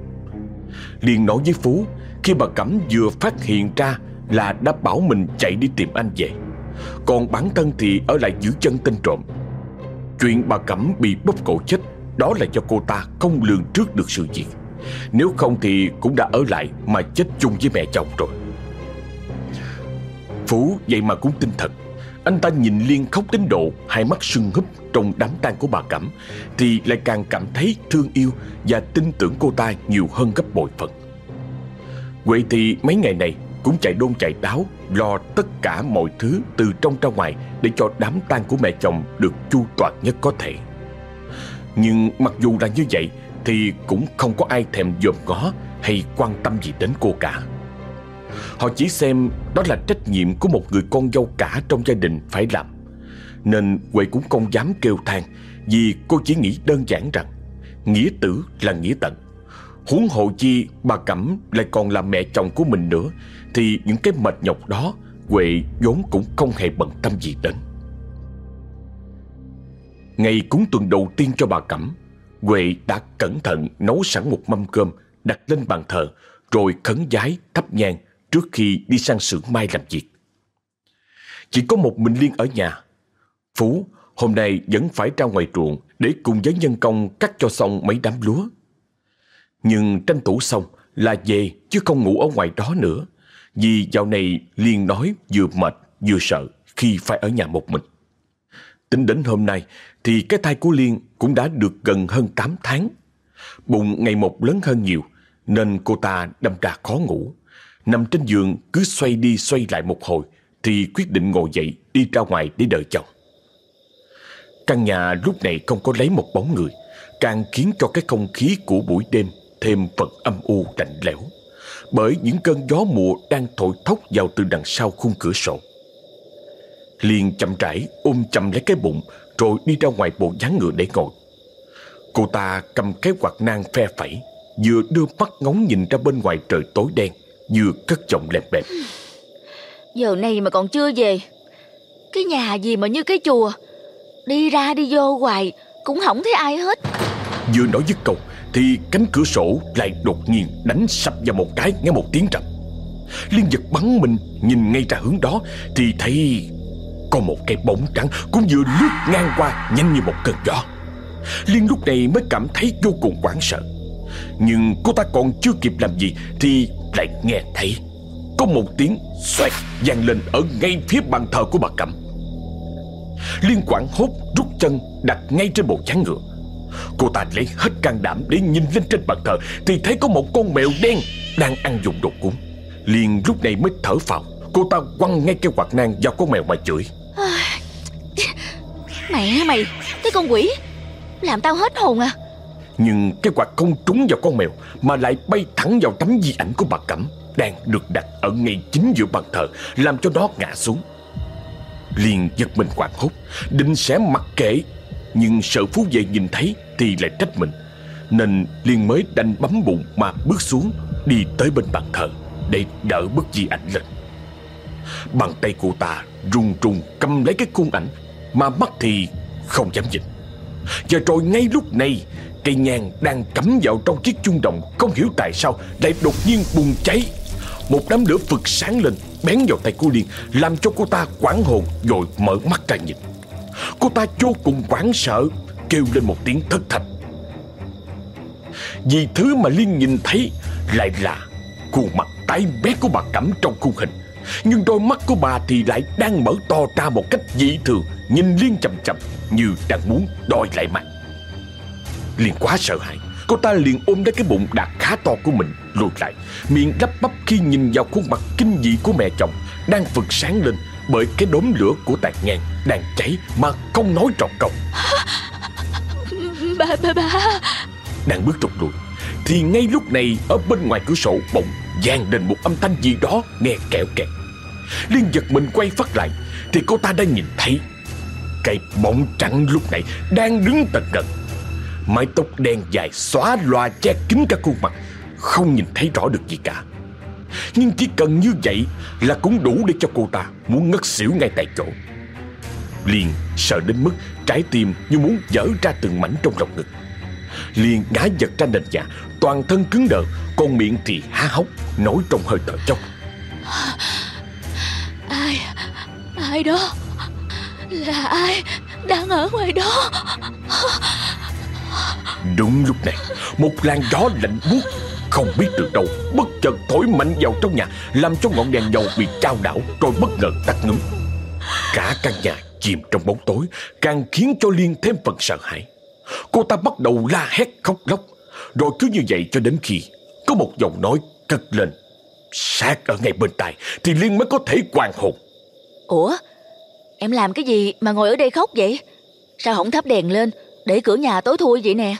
Liền nói với Phú, Khi bà Cẩm vừa phát hiện ra Là đã bảo mình chạy đi tìm anh về, Còn bản thân thì ở lại giữ chân tên trộm. Chuyện bà Cẩm bị bóp cổ chết, Đó là do cô ta không lường trước được sự việc. Nếu không thì cũng đã ở lại Mà chết chung với mẹ chồng rồi. Phú, vậy mà cũng tin thật. Anh ta nhìn Liên khóc đến độ Hai mắt sưng húp trong đám tang của bà Cẩm, Thì lại càng cảm thấy thương yêu Và tin tưởng cô ta nhiều hơn gấp bội phần. Vậy thì mấy ngày này cũng chạy đôn chạy đáo, Lo tất cả mọi thứ từ trong ra ngoài Để cho đám tang của mẹ chồng được chu toàn nhất có thể. Nhưng mặc dù là như vậy thì cũng không có ai thèm dòm ngó Hay quan tâm gì đến cô cả. Họ chỉ xem đó là trách nhiệm của một người con dâu cả trong gia đình phải làm. Nên Huệ cũng không dám kêu than Vì cô chỉ nghĩ đơn giản rằng Nghĩa tử là nghĩa tận. Huống hộ chi bà Cẩm lại còn là mẹ chồng của mình nữa, Thì những cái mệt nhọc đó Huệ vốn cũng không hề bận tâm gì đến. Ngày cúng tuần đầu tiên cho bà Cẩm Huệ đã cẩn thận nấu sẵn một mâm cơm, Đặt lên bàn thờ, Rồi khấn giái thắp nhang Trước khi đi sang xưởng mai làm việc Chỉ có một mình Liên ở nhà Phú, hôm nay vẫn phải ra ngoài ruộng Để cùng với nhân công cắt cho xong mấy đám lúa nhưng tranh thủ xong là về chứ không ngủ ở ngoài đó nữa. Vì dạo này Liên nói vừa mệt vừa sợ khi phải ở nhà một mình. Tính đến hôm nay thì cái thai của Liên cũng đã được gần hơn 8 tháng. Bụng ngày một lớn hơn nhiều nên cô ta đâm ra khó ngủ. Nằm trên giường cứ xoay đi xoay lại một hồi thì quyết định ngồi dậy đi ra ngoài để đợi chồng. Căn nhà lúc này không có lấy một bóng người, càng khiến cho cái không khí của buổi đêm thêm phần âm u lạnh lẽo bởi những cơn gió mùa đang thổi thốc vào từ đằng sau khung cửa sổ. Liền chậm rãi ôm chầm lấy cái bụng rồi đi ra ngoài bộ dáng ngựa để ngồi. Cô ta cầm cái quạt nang phe phẩy, vừa đưa mắt ngóng nhìn ra bên ngoài trời tối đen, vừa cất giọng lẹp bẹp. Giờ này mà còn chưa về, cái nhà gì mà như cái chùa, đi ra đi vô hoài cũng không thấy ai hết. Vừa nói dứt câu thì cánh cửa sổ lại đột nhiên đánh sập vào một cái nghe một tiếng trầm Liên giật bắn mình nhìn ngay ra hướng đó Thì thấy có một cái bóng trắng cũng vừa lướt ngang qua, nhanh như một cơn gió. Liên lúc này mới cảm thấy vô cùng hoảng sợ. Nhưng cô ta còn chưa kịp làm gì Thì lại nghe thấy Có một tiếng xoẹt vang lên ở ngay phía bàn thờ của bà Cẩm. Liên quảng hốt rút chân đặt ngay trên bộ chán ngựa. Cô ta lấy hết can đảm để nhìn lên trên bàn thờ Thì thấy có một con mèo đen Đang ăn dùng đồ cúng. Liền lúc này mới thở phào, Cô ta quăng ngay cái quạt nang vào con mèo mà chửi. Mẹ mày. Cái con quỷ. Làm tao hết hồn à. Nhưng cái quạt không trúng vào con mèo, Mà lại bay thẳng vào tấm di ảnh của bà Cẩm, Đang được đặt ở ngay chính giữa bàn thờ, Làm cho nó ngã xuống. Liền giật mình hoảng hốt, Định sẽ mặc kệ, Nhưng sợ Phú về nhìn thấy Thì lại trách mình. Nên liền mới đành bấm bụng mà bước xuống, Đi tới bên bàn thờ, Để đỡ bức di ảnh lên. Bàn tay cô ta run run cầm lấy cái khuôn ảnh mà mắt thì không dám nhìn. Và rồi ngay lúc này, Cây nhang đang cắm vào trong chiếc chuông đồng Không hiểu tại sao lại đột nhiên bùng cháy. Một đám lửa phực sáng lên, Bén vào tay cô Liên, Làm cho cô ta quảng hồn Rồi mở mắt ra nhìn. Cô ta vô cùng quảng sợ, Kêu lên một tiếng thất thanh Vì thứ mà Liên nhìn thấy Lại là khuôn mặt tái mét của bà Cẩm trong khung hình. Nhưng đôi mắt của bà thì lại đang mở to ra một cách dị thường. Nhìn Liên chậm chậm Như đang muốn đòi lại mạng. Liên quá sợ hãi Cô ta liền ôm lấy cái bụng đạt khá to của mình Lùi lại. Miệng lắp bắp khi nhìn vào khuôn mặt kinh dị của mẹ chồng Đang vực sáng lên Bởi cái đốm lửa của tàn nhang Đang cháy mà không nói trọn câu. Ba ba ba. Đang bước rụt lùi Thì ngay lúc này Ở bên ngoài cửa sổ bỗng vang lên một âm thanh gì đó Nghe kẹo kẹt. Liên giật mình quay phát lại Thì cô ta đã nhìn thấy cây bóng trắng lúc này Đang đứng tận gần. Mái tóc đen dài xóa loa che kín cả khuôn mặt, Không nhìn thấy rõ được gì cả. Nhưng chỉ cần như vậy Là cũng đủ để cho cô ta Muốn ngất xỉu ngay tại chỗ. Liền sợ đến mức Trái tim như muốn dở ra từng mảnh trong lòng ngực. Liền ngã giật ra nền nhà, Toàn thân cứng đờ, Con miệng thì há hốc, Nói trong hơi thở chốc. Ai Ai đó? Là ai Đang ở ngoài đó? Đúng lúc này Một làn gió lạnh buốt Không biết từ đâu Bất chợt thổi mạnh vào trong nhà Làm cho ngọn đèn dầu bị trao đảo Rồi bất ngờ tắt ngấm. Cả căn nhà chìm trong bóng tối Càng khiến cho Liên thêm phần sợ hãi. Cô ta bắt đầu la hét khóc lóc Rồi cứ như vậy cho đến khi Có một giọng nói cất lên. Sát ở ngay bên tai Thì Liên mới có thể hoàn hồn. Ủa Em làm cái gì mà ngồi ở đây khóc vậy? Sao không thắp đèn lên Để cửa nhà tối thui vậy nè?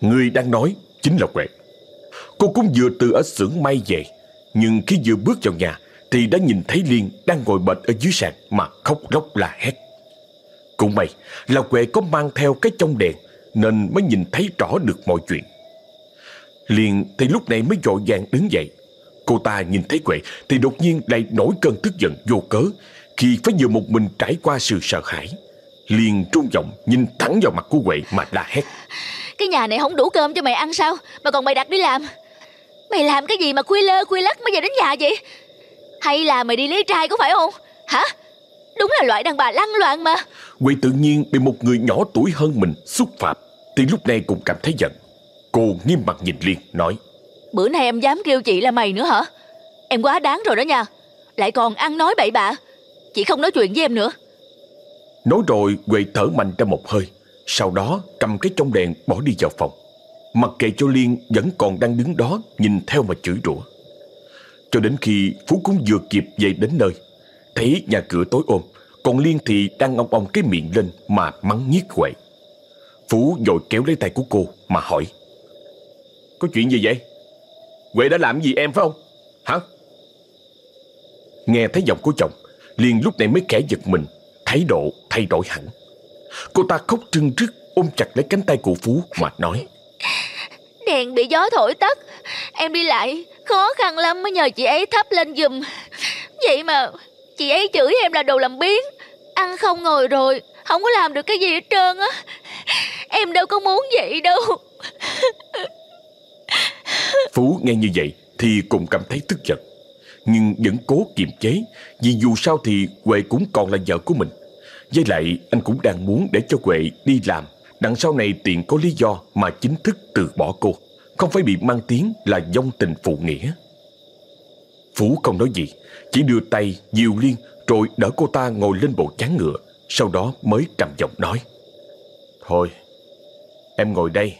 Người đang nói chính là Huệ Cô cũng vừa từ ở xưởng may về, Nhưng khi vừa bước vào nhà Thì đã nhìn thấy Liên đang ngồi bệt ở dưới sàn Mà khóc lóc la hét. Cũng may là Huệ có mang theo cái trong đèn Nên mới nhìn thấy rõ được mọi chuyện. Liên thì lúc này mới dội vàng đứng dậy. Cô ta nhìn thấy Huệ Thì đột nhiên lại nổi cơn tức giận, vô cớ khi phải vừa một mình trải qua sự sợ hãi. Liên trung giọng nhìn thẳng vào mặt của Huệ mà la hét. Cái nhà này không đủ cơm cho mày ăn sao? Mà còn mày đặt đi làm. Mày làm cái gì mà khuya lơ khuya lắc mới về đến nhà vậy? Hay là mày đi lấy trai có phải không? Hả? Đúng là loại đàn bà lăng loạn mà. Huệ tự nhiên bị một người nhỏ tuổi hơn mình xúc phạm Thì lúc này cũng cảm thấy giận. Cô nghiêm mặt nhìn Liên nói. Bữa nay em dám kêu chị là mày nữa hả? Em quá đáng rồi đó nha. Lại còn ăn nói bậy bạ Chị không nói chuyện với em nữa. Nói rồi Huệ thở mạnh ra một hơi, Sau đó cầm cái trong đèn bỏ đi vào phòng. Mặc kệ cho Liên vẫn còn đang đứng đó Nhìn theo mà chửi rủa. Cho đến khi Phú cũng vừa kịp về đến nơi, Thấy nhà cửa tối ôm Còn Liên thì đang ong ong cái miệng lên Mà mắng nhiếc Huệ. Phú vội kéo lấy tay của cô mà hỏi, Có chuyện gì vậy? Huệ đã làm gì em phải không? Hả? Nghe thấy giọng của chồng Liên lúc này mới kẻ giật mình. Thái độ thay đổi hẳn. Cô ta khóc trưng rức ôm chặt lấy cánh tay của Phú mà nói. Đèn bị gió thổi tắt. Em đi lại khó khăn lắm mới nhờ chị ấy thắp lên giùm. Vậy mà chị ấy chửi em là đồ làm biến Ăn không ngồi rồi Không có làm được cái gì hết trơn á. Em đâu có muốn vậy đâu. Phú nghe như vậy thì cũng cảm thấy tức giận. Nhưng vẫn cố kiềm chế vì dù sao thì Huệ cũng còn là vợ của mình. Với lại, anh cũng đang muốn để cho Huệ đi làm. Đằng sau này tiện có lý do mà chính thức từ bỏ cô. Không phải bị mang tiếng là dông tình phụ nghĩa. Phú không nói gì, Chỉ đưa tay dìu Liên Rồi đỡ cô ta ngồi lên bộ chán ngựa, Sau đó mới trầm giọng nói. Thôi, Em ngồi đây,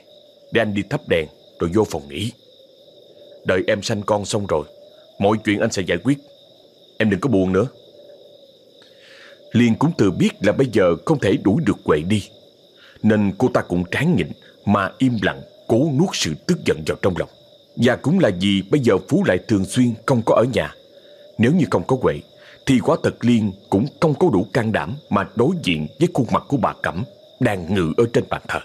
Để anh đi thắp đèn, Rồi vô phòng nghỉ. Đợi em sanh con xong rồi, Mọi chuyện anh sẽ giải quyết. Em đừng có buồn nữa. Liên cũng tự biết là bây giờ không thể đuổi được Huệ đi. Nên cô ta cũng tráng nhịn Mà im lặng, cố nuốt sự tức giận vào trong lòng. Và cũng là vì bây giờ Phú lại thường xuyên không có ở nhà. Nếu như không có Huệ Thì quả thật Liên cũng không có đủ can đảm Mà đối diện với khuôn mặt của bà Cẩm Đang ngự ở trên bàn thờ.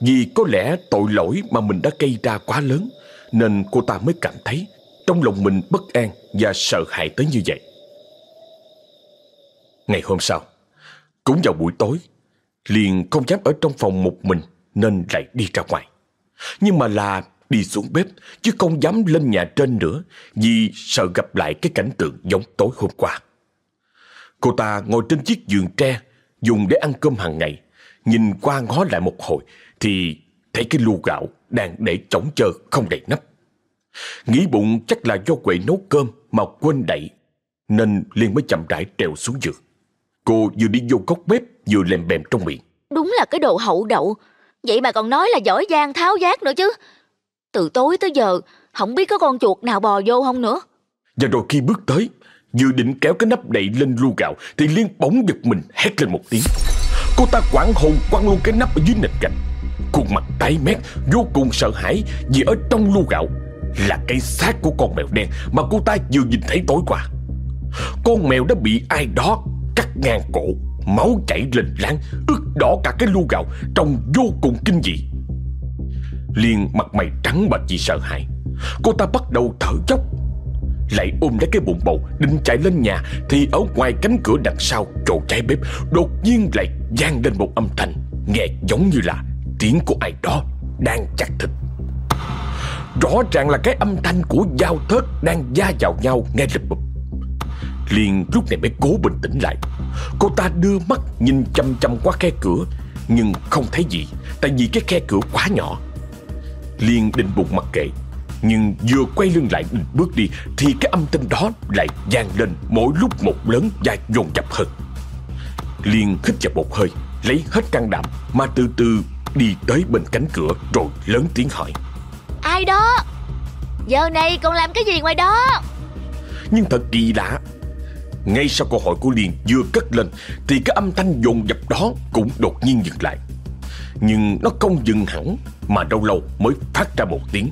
Vì có lẽ tội lỗi mà mình đã gây ra quá lớn, Nên cô ta mới cảm thấy trong lòng mình bất an và sợ hãi tới như vậy. Ngày hôm sau, Cũng vào buổi tối, Liền không dám ở trong phòng một mình Nên lại đi ra ngoài. Nhưng mà là đi xuống bếp, Chứ không dám lên nhà trên nữa Vì sợ gặp lại cái cảnh tượng giống tối hôm qua. Cô ta ngồi trên chiếc giường tre, Dùng để ăn cơm hàng ngày. Nhìn qua ngó lại một hồi Thì thấy cái lu gạo Đang để chống chơ không đầy nắp. Nghĩ bụng chắc là do quệ nấu cơm Mà quên đậy Nên liền mới chậm rãi trèo xuống giường. Cô vừa đi vô góc bếp Vừa lèm bèm trong miệng. Đúng là cái đồ hậu đậu. Vậy mà còn nói là giỏi giang tháo giác nữa chứ. Từ tối tới giờ Không biết có con chuột nào bò vô không nữa. Và rồi khi bước tới Vừa định kéo cái nắp đậy lên lu gạo Thì Liên bỗng giật mình hét lên một tiếng. Cô ta quảng hồn quăng luôn cái nắp ở dưới nền gạch. Khuôn mặt tái mét Vô cùng sợ hãi Vì ở trong lu gạo là cái xác của con mèo đen Mà cô ta vừa nhìn thấy tối qua. Con mèo đã bị ai đó Cắt ngang cổ, Máu chảy rình láng, Ướt đỏ cả cái lu gạo, Trông vô cùng kinh dị. Liên mặt mày trắng bệch vì sợ hãi, Cô ta bắt đầu thở dốc, Lại ôm lấy cái bụng bầu, Định chạy lên nhà, Thì ở ngoài cánh cửa đằng sau, chỗ trái bếp, Đột nhiên lại vang lên một âm thanh, Nghe giống như là tiếng của ai đó Đang chặt thịt. Rõ ràng là cái âm thanh của dao thớt Đang da vào nhau nghe lập bụp Liên lúc này mới cố bình tĩnh lại. Cô ta đưa mắt nhìn chăm chăm qua khe cửa, Nhưng không thấy gì, Tại vì cái khe cửa quá nhỏ. Liên định bụng mặt kệ, Nhưng vừa quay lưng lại định bước đi, Thì cái âm thanh đó lại vang lên Mỗi lúc một lớn và dồn dập hơn. Liên hít vào một hơi, Lấy hết can đảm Mà từ từ đi tới bên cánh cửa Rồi lớn tiếng hỏi. Ai đó? Giờ này còn làm cái gì ngoài đó? Nhưng thật kỳ lạ, Ngay sau câu hỏi của Liên vừa cất lên, Thì cái âm thanh dồn dập đó cũng đột nhiên dừng lại. Nhưng nó không dừng hẳn, Mà lâu lâu mới phát ra một tiếng.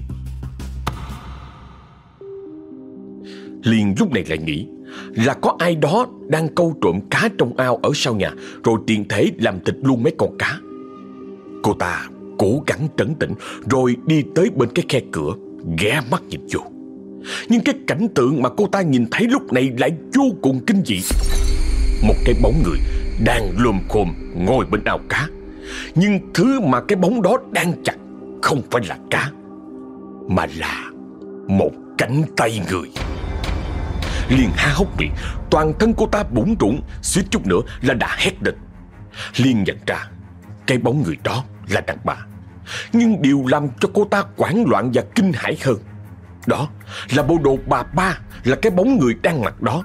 Liên lúc này lại nghĩ, Là có ai đó đang câu trộm cá trong ao ở sau nhà, Rồi tiện thể làm thịt luôn mấy con cá. Cô ta cố gắng trấn tĩnh, Rồi đi tới bên cái khe cửa, Ghé mắt nhìn vô. Nhưng cái cảnh tượng mà cô ta nhìn thấy lúc này lại vô cùng kinh dị. Một cái bóng người đang lồm khồm ngồi bên ao cá. Nhưng thứ mà cái bóng đó đang chặt Không phải là cá, Mà là một cánh tay người. Liền há hốc miệng, Toàn thân cô ta bủng rủng Suýt chút nữa là đã hét lên. Liên nhận ra Cái bóng người đó là đàn bà. Nhưng điều làm cho cô ta hoảng loạn và kinh hãi hơn, Đó là bộ đồ bà ba Là cái bóng người đang mặc đó.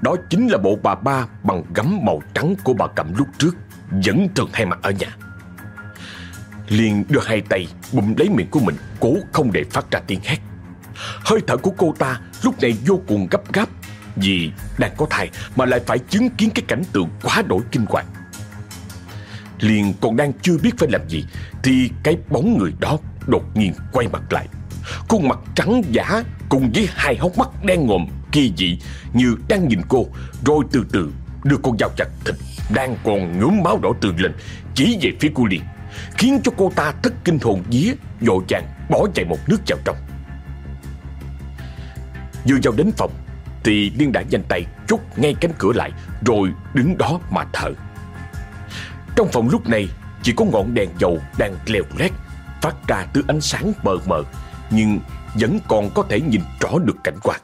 Đó chính là bộ bà ba Bằng gấm màu trắng của bà cầm lúc trước, Vẫn thường hay mặc ở nhà. Liên đưa hai tay bùm lấy miệng của mình, Cố không để phát ra tiếng hét. Hơi thở của cô ta lúc này vô cùng gấp gáp, Vì đang có thai mà lại phải chứng kiến cái cảnh tượng quá đổi kinh hoàng. Liền còn đang chưa biết phải làm gì, Thì cái bóng người đó đột nhiên quay mặt lại. Khuôn mặt trắng giả cùng với hai hốc mắt đen ngòm kỳ dị Như đang nhìn cô, Rồi từ từ đưa con dao chặt thịt Đang còn nhuốm máu đỏ tươi lên, Chỉ về phía cô liền, Khiến cho cô ta thất kinh hồn vía, Vội vàng bỏ chạy một nước vào trong. Vừa vào đến phòng, Thì Liên đã nhanh tay chốt ngay cánh cửa lại, Rồi đứng đó mà thở. Trong phòng lúc này, Chỉ có ngọn đèn dầu đang lèo lét, Phát ra từ ánh sáng mờ mờ, Nhưng vẫn còn có thể nhìn rõ được cảnh quan.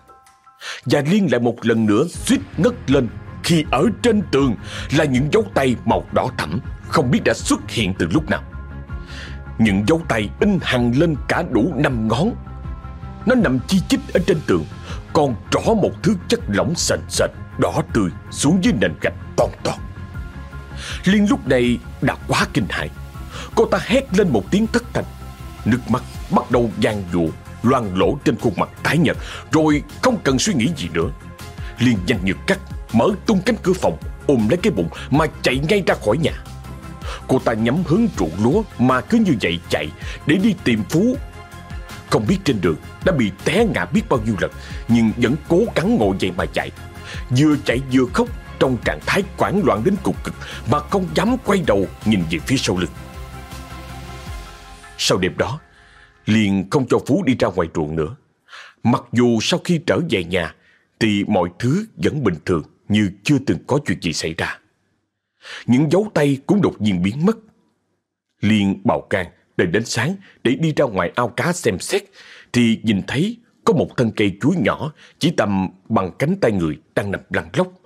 Và Liên lại một lần nữa suýt ngất lên Khi ở trên tường là những dấu tay màu đỏ thẫm Không biết đã xuất hiện từ lúc nào. Những dấu tay in hằn lên cả đủ năm ngón. Nó nằm chi chít ở trên tường, còn rõ một thứ chất lỏng sền sệt đỏ tươi xuống dưới nền gạch toàn toàn. Liên lúc này đã quá kinh hãi. Cô ta hét lên một tiếng thất thanh. Nước mắt bắt đầu giang dụa, loang lỗ trên khuôn mặt tái nhợt, rồi không cần suy nghĩ gì nữa. Liên nhanh như cắt, mở tung cánh cửa phòng, ôm lấy cái bụng mà chạy ngay ra khỏi nhà. Cô ta nhắm hướng ruộng lúa mà cứ như vậy chạy để đi tìm Phú không biết trên đường đã bị té ngã biết bao nhiêu lần Nhưng vẫn cố gắng ngồi dậy mà chạy Vừa chạy vừa khóc trong trạng thái quảng loạn đến cực cực Mà không dám quay đầu nhìn về phía sau lưng. Sau đêm đó, Liền không cho Phú đi ra ngoài ruộng nữa. Mặc dù sau khi trở về nhà, Thì mọi thứ vẫn bình thường Như chưa từng có chuyện gì xảy ra. Những dấu tay cũng đột nhiên biến mất. Liên bào can Đợi đến sáng để đi ra ngoài ao cá xem xét, Thì nhìn thấy có một thân cây chuối nhỏ Chỉ tầm bằng cánh tay người đang nằm lăn lóc.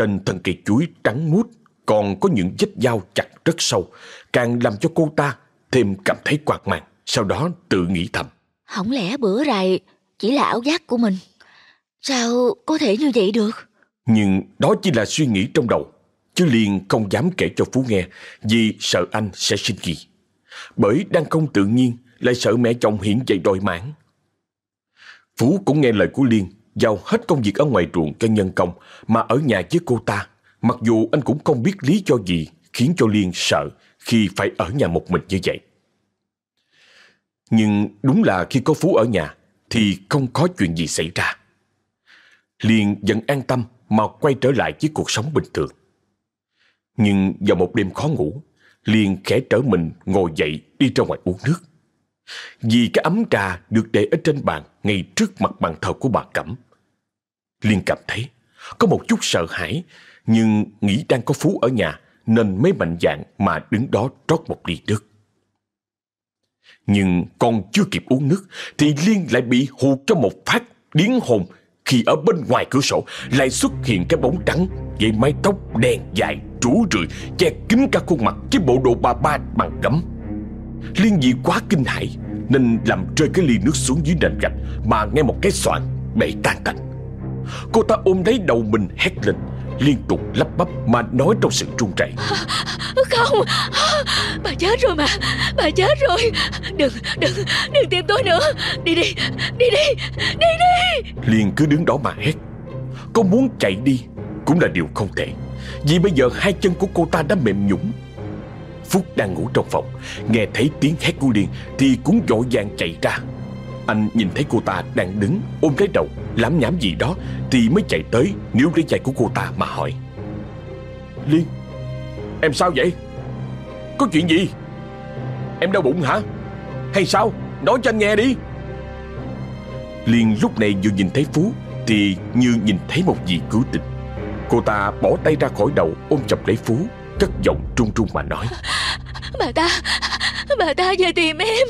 Trên thân cây chuối trắng muốt Còn có những vết dao chặt rất sâu Càng làm cho cô ta thêm cảm thấy quạt màng Sau đó tự nghĩ thầm. Không lẽ bữa rày chỉ là ảo giác của mình? Sao có thể như vậy được? Nhưng đó chỉ là suy nghĩ trong đầu Chứ liền không dám kể cho Phú nghe Vì sợ anh sẽ sinh nghi. Bởi đang không tự nhiên lại sợ mẹ chồng hiện dậy đòi mãn. Phú cũng nghe lời của Liên, giao hết công việc ở ngoài ruộng cho nhân công mà ở nhà với cô ta. Mặc dù anh cũng không biết lý do gì khiến cho Liên sợ khi phải ở nhà một mình như vậy. Nhưng đúng là khi có Phú ở nhà thì không có chuyện gì xảy ra. Liên vẫn an tâm mà quay trở lại với cuộc sống bình thường. Nhưng vào một đêm khó ngủ, Liên khẽ trở mình ngồi dậy đi ra ngoài uống nước. Vì cái ấm trà được để ở trên bàn, ngay trước mặt bàn thờ của bà Cẩm. Liên cảm thấy, có một chút sợ hãi, nhưng nghĩ đang có Phú ở nhà, nên mới mạnh dạn mà đứng đó trót một ly nước. Nhưng còn chưa kịp uống nước, thì Liên lại bị hụt cho một phát điến hồn khi ở bên ngoài cửa sổ lại xuất hiện cái bóng trắng với mái tóc đen dài trú rượi che kín cả khuôn mặt với bộ đồ bà ba bằng gấm. Liên dị quá kinh hãi nên làm rơi cái ly nước xuống dưới nền gạch mà nghe một cái soạn bể tan tành. Cô ta ôm lấy đầu mình hét lên liên tục lắp bắp mà nói trong sự run rẩy. Không Bà chết rồi mà Bà chết rồi. Đừng Đừng Đừng tìm tôi nữa. Đi đi Đi đi Đi đi. Liên cứ đứng đó mà hét. Có muốn chạy đi Cũng là điều không thể. Vì bây giờ hai chân của cô ta đã mềm nhũng Phúc đang ngủ trong phòng. Nghe thấy tiếng hét của Liên Thì cũng vội vàng chạy ra. Anh nhìn thấy cô ta đang đứng, ôm lấy đầu Lám nhám gì đó Thì mới chạy tới níu lấy giày của cô ta mà hỏi. Liên, Em sao vậy? Có chuyện gì? Em đau bụng hả? Hay sao? Nói cho anh nghe đi. Liên lúc này vừa nhìn thấy Phú Thì như nhìn thấy một gì cứu tình Cô ta bỏ tay ra khỏi đầu, Ôm chặt lấy Phú. Cất giọng trung trung mà nói. Bà ta Bà ta về tìm em,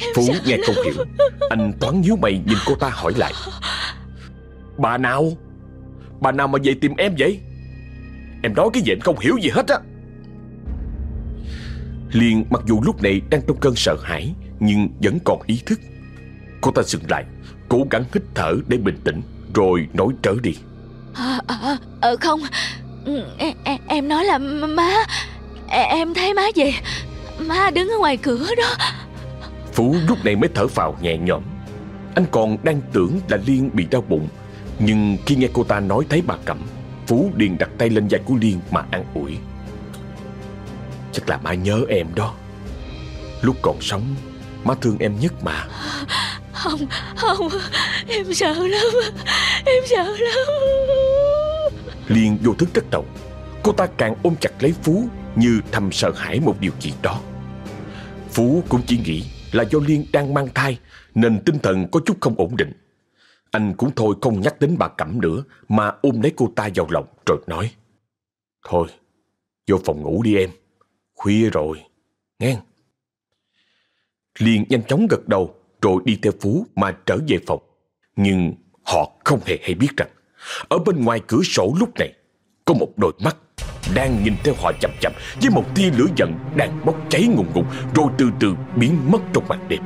em Phú nghe không hiểu Anh toán nhíu mày nhìn cô ta hỏi lại. Bà nào? Bà nào mà về tìm em vậy? Em nói cái gì anh không hiểu gì hết á. Liên mặc dù lúc này đang trong cơn sợ hãi Nhưng vẫn còn ý thức. Cô ta dừng lại Cố gắng hít thở để bình tĩnh Rồi nói trở đi. À, à, à, Không em, em nói là má Em thấy má gì Má đứng ở ngoài cửa đó. Phú lúc này mới thở vào nhẹ nhõm. Anh còn đang tưởng là Liên bị đau bụng Nhưng khi nghe cô ta nói thấy bà Cẩm Phú liền đặt tay lên vai của Liên mà an ủi. Chắc là má nhớ em đó. Lúc còn sống Má thương em nhất mà. Không, không Em sợ lắm Em sợ lắm Liên vô thức rất đầu. Cô ta càng ôm chặt lấy Phú Như thầm sợ hãi một điều gì đó. Phú cũng chỉ nghĩ là do Liên đang mang thai Nên tinh thần có chút không ổn định. Anh cũng thôi không nhắc đến bà Cẩm nữa Mà ôm lấy cô ta vào lòng rồi nói Thôi, vô phòng ngủ đi em Khuya rồi, nghe. Liên nhanh chóng gật đầu Rồi đi theo Phú mà trở về phòng. Nhưng họ không hề hay biết rằng ở bên ngoài cửa sổ lúc này Có một đôi mắt đang nhìn theo họ chậm chậm với một tia lửa giận đang bốc cháy ngùng ngục rồi từ từ biến mất trong màn đêm.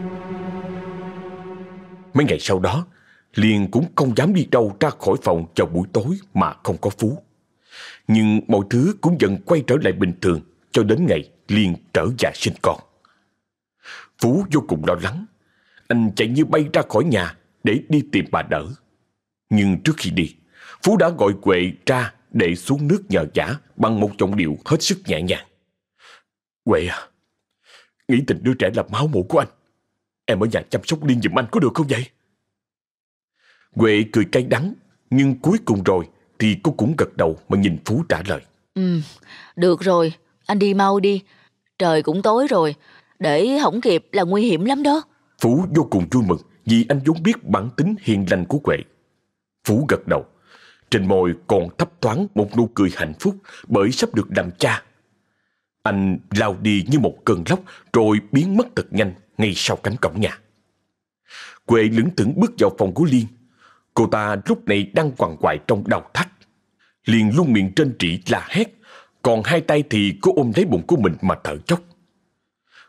Mấy ngày sau đó, Liên cũng không dám đi đâu ra khỏi phòng vào buổi tối mà không có Phú. Nhưng mọi thứ cũng dần quay trở lại bình thường cho đến ngày Liên trở già sinh con. Phú vô cùng lo lắng. Anh chạy như bay ra khỏi nhà để đi tìm bà đỡ. Nhưng trước khi đi, Phú đã gọi Quệ ra để xuống nước nhờ giả bằng một giọng điệu hết sức nhẹ nhàng. Quệ à, nghĩ tình đứa trẻ là máu mủ của anh. Em ở nhà chăm sóc liên giùm anh có được không vậy? Quệ cười cay đắng, nhưng cuối cùng rồi thì cô cũng gật đầu mà nhìn Phú trả lời. Ừ, được rồi, anh đi mau đi. Trời cũng tối rồi, để hỏng kịp là nguy hiểm lắm đó. Phú vô cùng vui mừng vì anh vốn biết bản tính hiền lành của Quệ. Phú gật đầu, trên môi còn thấp thoáng một nụ cười hạnh phúc bởi sắp được làm cha. Anh lao đi như một cơn lốc rồi biến mất thật nhanh ngay sau cánh cổng nhà. Quệ lững thững bước vào phòng của Liên. Cô ta lúc này đang quằn quại trong đau thắt. Liên luôn miệng trên trị la hét, còn hai tay thì cố ôm lấy bụng của mình mà thở chốc.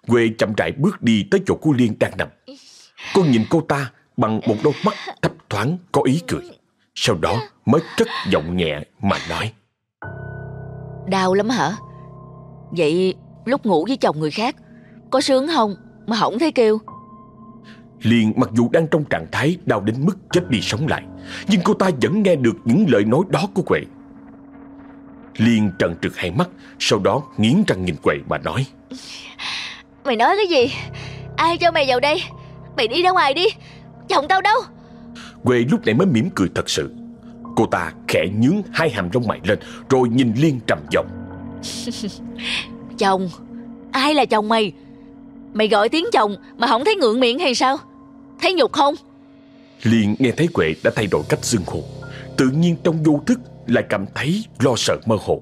Quệ chậm rãi bước đi tới chỗ của Liên đang nằm. Cô nhìn cô ta bằng một đôi mắt thấp thoáng có ý cười. Sau đó mới cất giọng nhẹ mà nói. Đau lắm hả? Vậy lúc ngủ với chồng người khác Có sướng không mà không thấy kêu? Liên mặc dù đang trong trạng thái đau đến mức chết đi sống lại Nhưng cô ta vẫn nghe được những lời nói đó của Quệ. Liên trần trượt hai mắt Sau đó nghiến răng nhìn Quệ mà nói. Mày nói cái gì? Ai cho mày vào đây? Mày đi ra ngoài đi. Chồng tao đâu Quê lúc này mới mỉm cười thật sự. Cô ta khẽ nhướng hai hàm lông mày lên Rồi nhìn Liên trầm giọng. Chồng Ai là chồng mày? Mày gọi tiếng chồng mà không thấy ngượng miệng hay sao? Thấy nhục không? Liên nghe thấy Quệ đã thay đổi cách xưng hô. Tự nhiên trong vô thức lại cảm thấy lo sợ mơ hồ.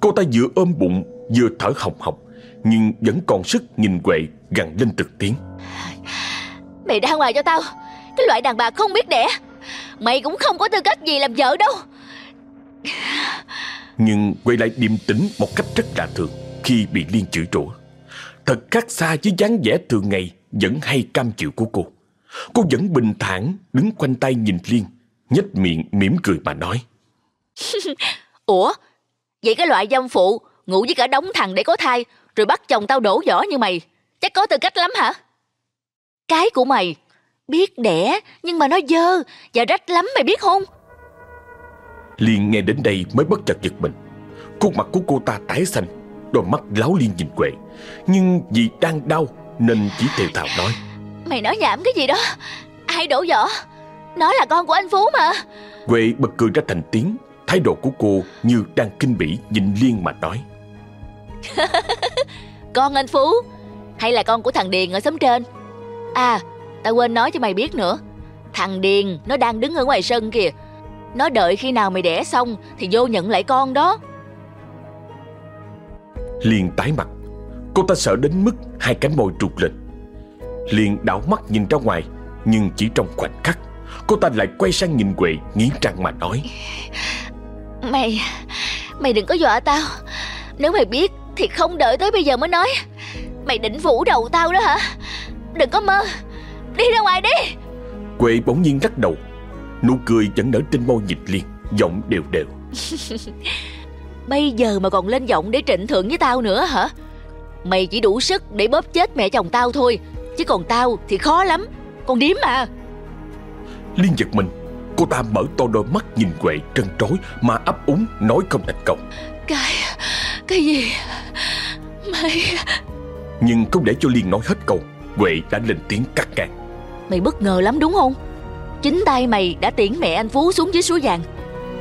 Cô ta vừa ôm bụng vừa thở hồng hộc Nhưng vẫn còn sức nhìn Quệ gằn lên từng tiếng. Mày ra ngoài cho tao cái loại đàn bà không biết đẻ. Mày cũng không có tư cách gì làm vợ đâu. Nhưng quay lại điềm tĩnh một cách rất lạ thường Khi bị Liên chửi rủa. Thật khác xa với dáng vẻ thường ngày Vẫn hay cam chịu của cô. Cô vẫn bình thản Đứng quanh tay nhìn Liên nhếch miệng mỉm cười mà nói. Ủa? Vậy cái loại dâm phụ Ngủ với cả đống thằng để có thai Rồi bắt chồng tao đổ vỏ như mày Chắc có tư cách lắm hả? Cái của mày Biết đẻ nhưng mà nó dơ. Và rách lắm mày biết không? Liên nghe đến đây mới bất chợt giật mình. Khuôn mặt của cô ta tái xanh Đôi mắt láo liên nhìn Quệ. Nhưng vì đang đau Nên chỉ thều thào nói. Mày nói nhảm cái gì đó? Ai đổ vỏ? Nó là con của anh Phú mà. Quệ bật cười ra thành tiếng. Thái độ của cô như đang kinh bỉ nhìn Liên mà nói. Con anh Phú Hay là con của thằng Điền ở xóm trên? À Tao quên nói cho mày biết nữa. Thằng Điền nó đang đứng ở ngoài sân kìa. Nó đợi khi nào mày đẻ xong Thì vô nhận lại con đó. Liên tái mặt. Cô ta sợ đến mức hai cánh môi trục lên. Liên đảo mắt nhìn ra ngoài Nhưng chỉ trong khoảnh khắc Cô ta lại quay sang nhìn Quệ nghiến răng mà nói. Mày Mày đừng có dọa tao. Nếu mày biết thì không đợi tới bây giờ mới nói. Mày định phủ đầu tao đó hả? Đừng có mơ Đi ra ngoài đi. Quệ bỗng nhiên lắc đầu. Nụ cười vẫn nở trên môi nhìn Liên Giọng đều đều. Bây giờ mà còn lên giọng để trịnh thượng với tao nữa hả? Mày chỉ đủ sức để bóp chết mẹ chồng tao thôi Chứ còn tao thì khó lắm. Con điếm mà Liên giật mình Cô ta mở to đôi mắt nhìn Quệ trân trối Mà ấp úng nói không thành công Cái... cái gì? Mày... Nhưng không để cho Liên nói hết câu Quệ đã lên tiếng cắt ngang Mày bất ngờ lắm đúng không? Chính tay mày đã tiễn mẹ anh Phú xuống dưới suối vàng.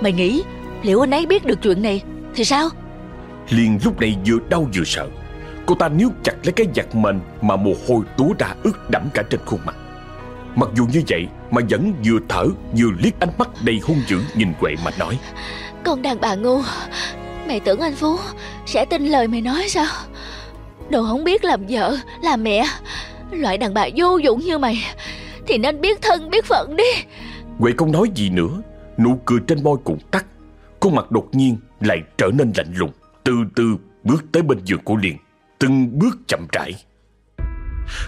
Mày nghĩ liệu anh ấy biết được chuyện này Thì sao? Liên lúc này vừa đau vừa sợ. Cô ta níu chặt lấy cái giặt mền Mà mồ hôi túa ra ướt đẫm cả trên khuôn mặt. Mặc dù như vậy Mà vẫn vừa thở vừa liếc ánh mắt đầy hung dữ Nhìn Quệ mà nói. Con đàn bà ngu Mày tưởng anh Phú sẽ tin lời mày nói sao? Đồ không biết làm vợ Làm mẹ Loại đàn bà vô dụng như mày, Thì nên biết thân, biết phận đi. Quệ không nói gì nữa. Nụ cười trên môi cũng tắt. Khuôn mặt đột nhiên lại trở nên lạnh lùng. Từ từ bước tới bên giường của Liên, Từng bước chậm rãi.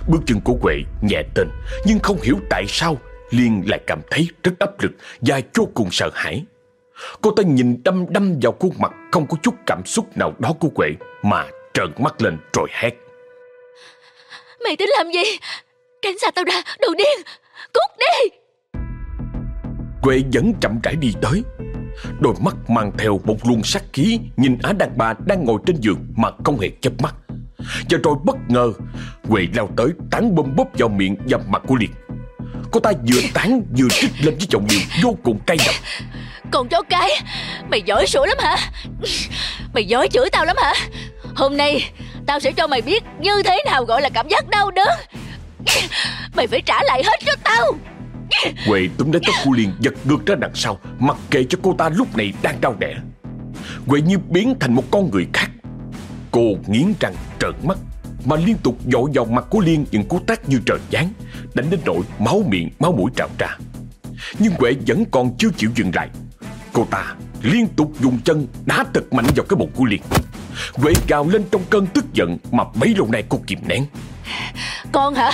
Bước chân của Quệ nhẹ tên, Nhưng không hiểu tại sao Liên lại cảm thấy rất áp lực Và vô cùng sợ hãi. Cô ta nhìn đâm đâm vào khuôn mặt Không có chút cảm xúc nào đó của Quệ Mà trợn mắt lên rồi hét. Mày tính làm gì? Tránh xa tao ra đồ điên. Cút đi. Quệ vẫn chậm rãi đi tới. Đôi mắt mang theo một luồng sát khí Nhìn Á đàn bà đang ngồi trên giường Mà không hề chớp mắt. Và rồi bất ngờ Quệ lao tới tán bơm bóp vào miệng và mặt của Liệt. Cô ta vừa tán vừa trích lên với giọng điệu vô cùng cay độc. Còn chó cái Mày giỏi sủa lắm hả? Mày giỏi chửi tao lắm hả? Hôm nay Tao sẽ cho mày biết như thế nào gọi là cảm giác đau đớn. Mày phải trả lại hết cho tao. Huệ túm lấy tóc của Liên giật ngược ra đằng sau, Mặc kệ cho cô ta lúc này đang đau đẻ. Huệ như biến thành một con người khác. Cô nghiến răng, trợn mắt, Mà liên tục dội vào mặt của Liên những cú tát như trời giáng, Đánh đến nỗi máu miệng, máu mũi trào ra. Nhưng Huệ vẫn còn chưa chịu dừng lại. Cô ta liên tục dùng chân đá thật mạnh vào cái bụng của Liên. Huệ gào lên trong cơn tức giận Mà bấy lâu nay cô kìm nén. Con hả?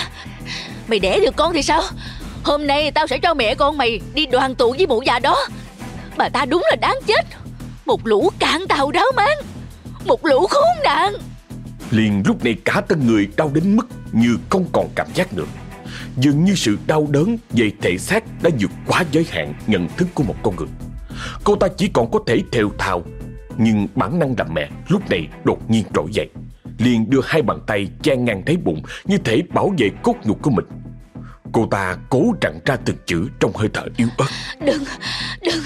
Mày đẻ được con thì sao? Hôm nay tao sẽ cho mẹ con mày đi đoàn tụ với mụ già đó. Bà ta đúng là đáng chết. Một lũ cạn tàu ráo mang. Một lũ khốn nạn. Liền lúc này cả thân người đau đến mức như không còn cảm giác nữa. Dường như sự đau đớn về thể xác đã vượt quá giới hạn nhận thức của một con người Cô ta chỉ còn có thể thều thào Nhưng bản năng làm mẹ lúc này đột nhiên trỗi dậy Liền đưa hai bàn tay che ngang thấy bụng Như thể bảo vệ cốt nhục của mình. Cô ta cố rặn ra từng chữ trong hơi thở yếu ớt. Đừng, đừng,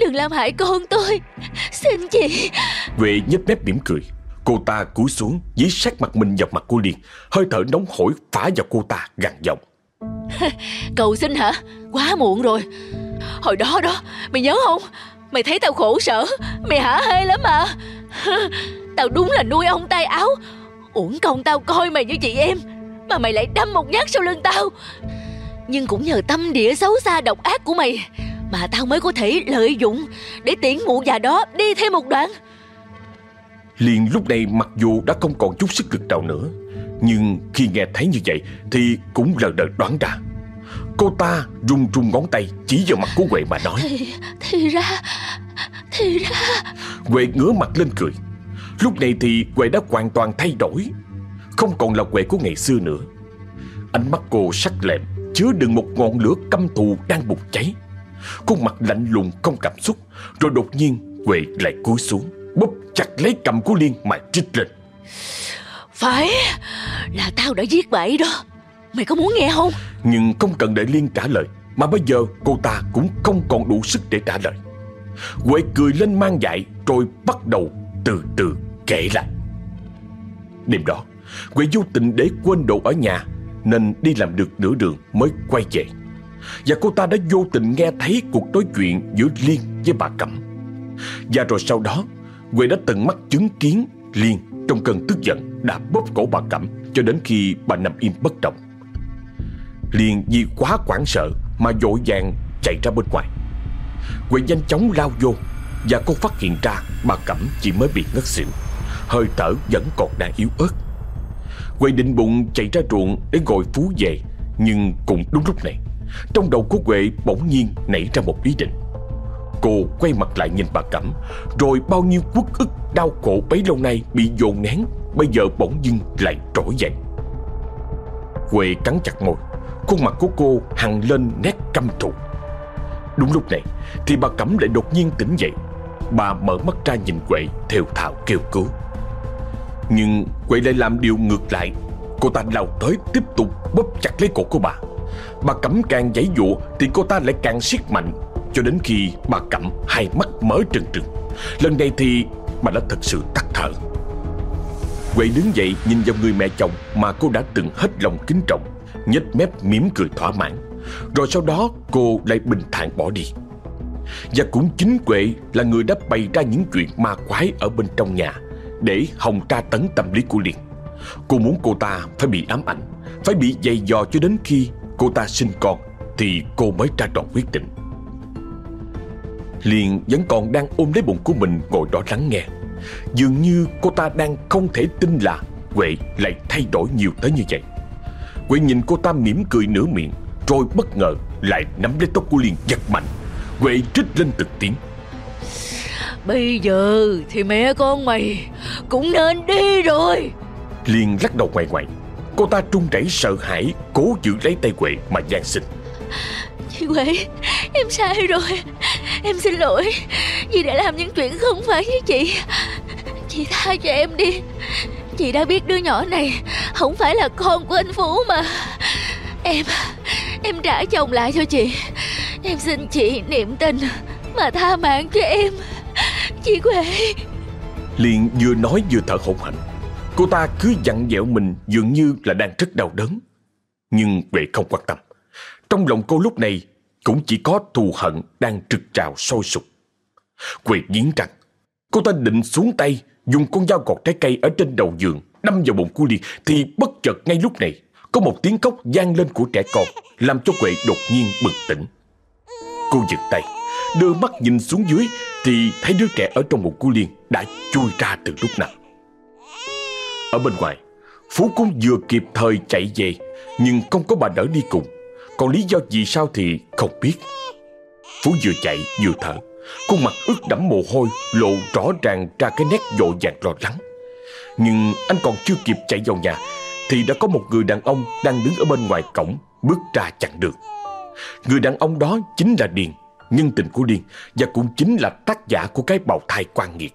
đừng làm hại con tôi. Xin chị. Huệ nhếch mép mỉm cười Cô ta cúi xuống dí sát mặt mình vào mặt cô Liên Hơi thở nóng hổi phá vào cô ta gằn giọng. Cầu xin hả? Quá muộn rồi Hồi đó đó, Mày nhớ không? Mày thấy tao khổ sở, Mày hả hê lắm mà. Tao đúng là nuôi ông tay áo. Uổng công tao coi mày như chị em, Mà mày lại đâm một nhát sau lưng tao. Nhưng cũng nhờ tâm địa xấu xa độc ác của mày Mà tao mới có thể lợi dụng Để tiễn mụ già đó đi thêm một đoạn. Liên lúc này mặc dù đã không còn chút sức lực nào nữa, Nhưng khi nghe thấy như vậy Thì cũng lờ đờ đoán ra. Cô ta run run ngón tay Chỉ vào mặt của Huệ mà nói. Thì, thì ra Thì ra. Huệ ngửa mặt lên cười. Lúc này thì Huệ đã hoàn toàn thay đổi. Không còn là Huệ của ngày xưa nữa. Ánh mắt cô sắc lẹm Chứa đựng một ngọn lửa căm thù đang bùng cháy. Khuôn mặt lạnh lùng không cảm xúc Rồi đột nhiên Huệ lại cúi xuống Bóp chặt lấy cầm của Liên mà trích lên. Phải Là tao đã giết vậy đó Mày có muốn nghe không? Nhưng không cần để Liên trả lời, Mà bây giờ cô ta cũng không còn đủ sức để trả lời. Huệ cười lên mang dại Rồi bắt đầu từ từ kể lại. Đêm đó Huệ vô tình để quên đồ ở nhà, Nên đi làm được nửa đường mới quay về. Và cô ta đã vô tình nghe thấy cuộc nói chuyện giữa Liên với bà Cẩm. Và rồi sau đó Huệ đã tận mắt chứng kiến Liên trong cơn tức giận đã bóp cổ bà Cẩm Cho đến khi bà nằm im bất động liền vì quá hoảng sợ Mà vội vàng chạy ra bên ngoài. Huệ nhanh chóng lao vô Và cô phát hiện ra bà Cẩm chỉ mới bị ngất xỉu, Hơi thở vẫn còn đang yếu ớt. Huệ định bụng chạy ra ruộng để gọi Phú về, Nhưng cũng đúng lúc này, Trong đầu của Huệ bỗng nhiên nảy ra một ý định. Cô quay mặt lại nhìn bà Cẩm, Rồi bao nhiêu quốc ức, đau khổ bấy lâu nay bị dồn nén, Bây giờ bỗng dưng lại trỗi dậy. Huệ cắn chặt môi Khuôn mặt của cô hằn lên nét căm thù. Đúng lúc này, Thì bà Cẩm lại đột nhiên tỉnh dậy. Bà mở mắt ra nhìn quệ theo thào kêu cứu. Nhưng quệ lại làm điều ngược lại. Cô ta lao tới tiếp tục bóp chặt lấy cổ của bà. Bà Cẩm càng giãy dụa Thì cô ta lại càng siết mạnh, Cho đến khi bà Cẩm hai mắt mở trừng trừng. Lần này thì bà đã thật sự tắt thở. Quệ đứng dậy nhìn vào người mẹ chồng Mà cô đã từng hết lòng kính trọng nhếch mép mỉm cười thỏa mãn. Rồi sau đó cô lại bình thản bỏ đi. Và cũng chính quệ là người đã bày ra những chuyện ma quái ở bên trong nhà Để hồng tra tấn tâm lý của Liên. Cô muốn cô ta phải bị ám ảnh, Phải bị dày dò cho đến khi cô ta sinh con Thì cô mới ra đòn quyết định. Liên vẫn còn đang ôm lấy bụng của mình ngồi đó lắng nghe. Dường như cô ta đang không thể tin là Huệ lại thay đổi nhiều tới như vậy. Huệ nhìn cô ta mỉm cười nửa miệng Rồi bất ngờ lại nắm lấy tóc của Liên giật mạnh Huệ trích lên từng tiếng. Bây giờ thì mẹ con mày Cũng nên đi rồi. Liên lắc đầu ngoài ngoài Cô ta trung rẩy sợ hãi Cố giữ lấy tay Huệ mà gian xin Chị Huệ Em sai rồi. Em xin lỗi Vì đã làm những chuyện không phải với chị. Chị tha cho em đi Chị đã biết đứa nhỏ này Không phải là con của anh Phú mà. Em Em trả chồng lại cho chị. Em xin chị niệm tình Mà tha mạng cho em. Chị Huệ. Liên vừa nói vừa thở hổn hển. Cô ta cứ dặn dẹo mình dường như là đang rất đau đớn. Nhưng Huệ không quan tâm. Trong lòng cô lúc này cũng chỉ có thù hận đang trực trào sôi sục. Huệ nghiến răng. Cô ta định xuống tay Dùng con dao gọt trái cây ở trên đầu giường, Đâm vào bụng của Liên Thì bất chợt ngay lúc này, Có một tiếng khóc vang lên của trẻ con, Làm cho Huệ đột nhiên bừng tỉnh. Cô giật tay, Đưa mắt nhìn xuống dưới Thì thấy đứa trẻ ở trong bụng của Liên Đã chui ra từ lúc nào. Ở bên ngoài, Phú cũng vừa kịp thời chạy về, Nhưng không có bà đỡ đi cùng. Còn lý do gì sao thì không biết. Phú vừa chạy vừa thở. Khuôn mặt ướt đẫm mồ hôi, Lộ rõ ràng ra cái nét dội vàng lo lắng. Nhưng anh còn chưa kịp chạy vào nhà, Thì đã có một người đàn ông Đang đứng ở bên ngoài cổng Bước ra chặn đường. Người đàn ông đó chính là Điền, Nhân tình của Điền, Và cũng chính là tác giả của cái bào thai quan nghiệt.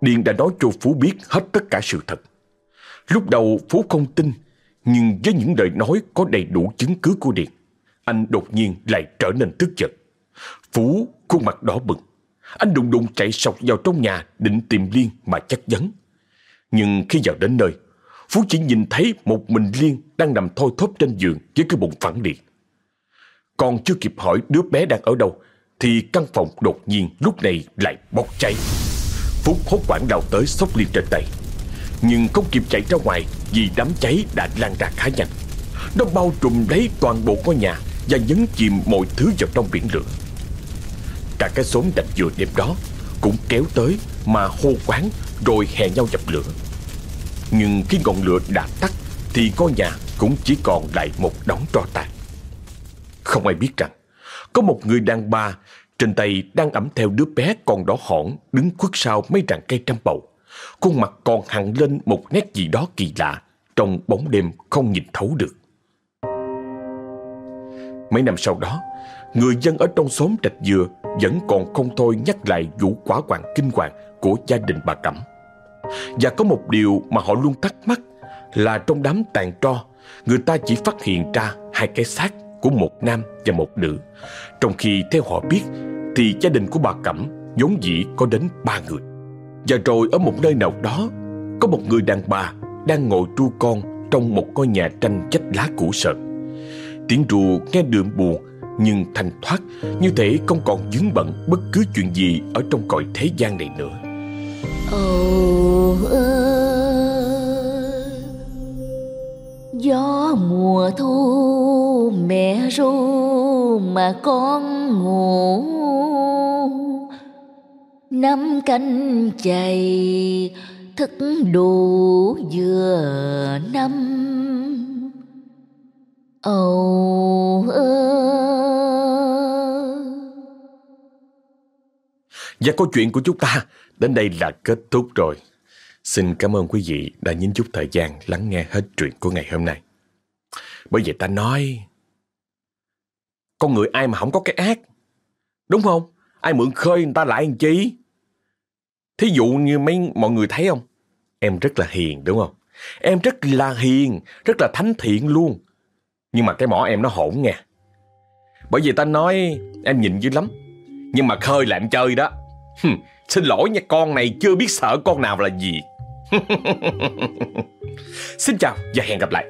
Điền đã nói cho Phú biết hết tất cả sự thật. Lúc đầu Phú không tin, Nhưng với những lời nói có đầy đủ chứng cứ của Điền, Anh đột nhiên lại trở nên tức giận. Phú khuôn mặt đỏ bừng. Anh đùng đùng chạy sọc vào trong nhà, Định tìm Liên mà chắc vấn Nhưng khi vào đến nơi, Phú chỉ nhìn thấy một mình Liên Đang nằm thoi thóp trên giường Với cái bụng phẳng liệt. Còn chưa kịp hỏi đứa bé đang ở đâu, Thì căn phòng đột nhiên lúc này lại bốc cháy. Phú hốt quảng đào tới sốc Liên trên tay. Nhưng không kịp chạy ra ngoài Vì đám cháy đã lan ra khá nhanh. Nó bao trùm lấy toàn bộ ngôi nhà Và nhấn chìm mọi thứ vào trong biển lửa. Cả cái xóm đạch dừa đêm đó Cũng kéo tới mà hô quán Rồi hẹn nhau dập lửa Nhưng khi ngọn lửa đã tắt Thì ngôi nhà cũng chỉ còn lại một đống tro tàn Không ai biết rằng Có một người đàn bà Trên tay đang ẩm theo đứa bé còn đỏ hỏn đứng khuất sau mấy rặng cây trăm bầu. Khuôn mặt còn hằn lên một nét gì đó kỳ lạ, trong bóng đêm không nhìn thấu được. Mấy năm sau đó, người dân ở trong xóm Trạch Dừa vẫn còn không thôi nhắc lại vụ quả quản kinh hoàng của gia đình bà Cẩm. Và có một điều mà họ luôn thắc mắc là trong đám tàn tro, người ta chỉ phát hiện ra hai cái xác của một nam và một nữ. Trong khi theo họ biết thì gia đình của bà Cẩm vốn dĩ có đến ba người. Và rồi ở một nơi nào đó có một người đàn bà đang ngồi tru con trong một ngôi nhà tranh chách lá cũ sợ. Tiếng ru nghe đượm buồn nhưng thanh thoát, như thể không còn dướng bận bất cứ chuyện gì ở trong cõi thế gian này nữa. Ồ ơi, Gió mùa thu, mẹ ru mà con ngủ Năm canh chày, thức đủ vừa năm Ồ ơ Và câu chuyện của chúng ta đến đây là kết thúc rồi. Xin cảm ơn quý vị đã nhín chút thời gian lắng nghe hết chuyện của ngày hôm nay. Bởi vậy ta nói, con người ai mà không có cái ác, đúng không? Ai mượn khơi người ta lại làm chi? Thí dụ như mấy mọi người thấy không? Em rất là hiền đúng không? Em rất là hiền, rất là thánh thiện luôn. Nhưng mà cái mỏ em nó hỗn nha. Bởi vì ta nói em nhìn dữ lắm. Nhưng mà khơi là em chơi đó. Hừm, xin lỗi nha con này chưa biết sợ con nào là gì. xin chào và hẹn gặp lại.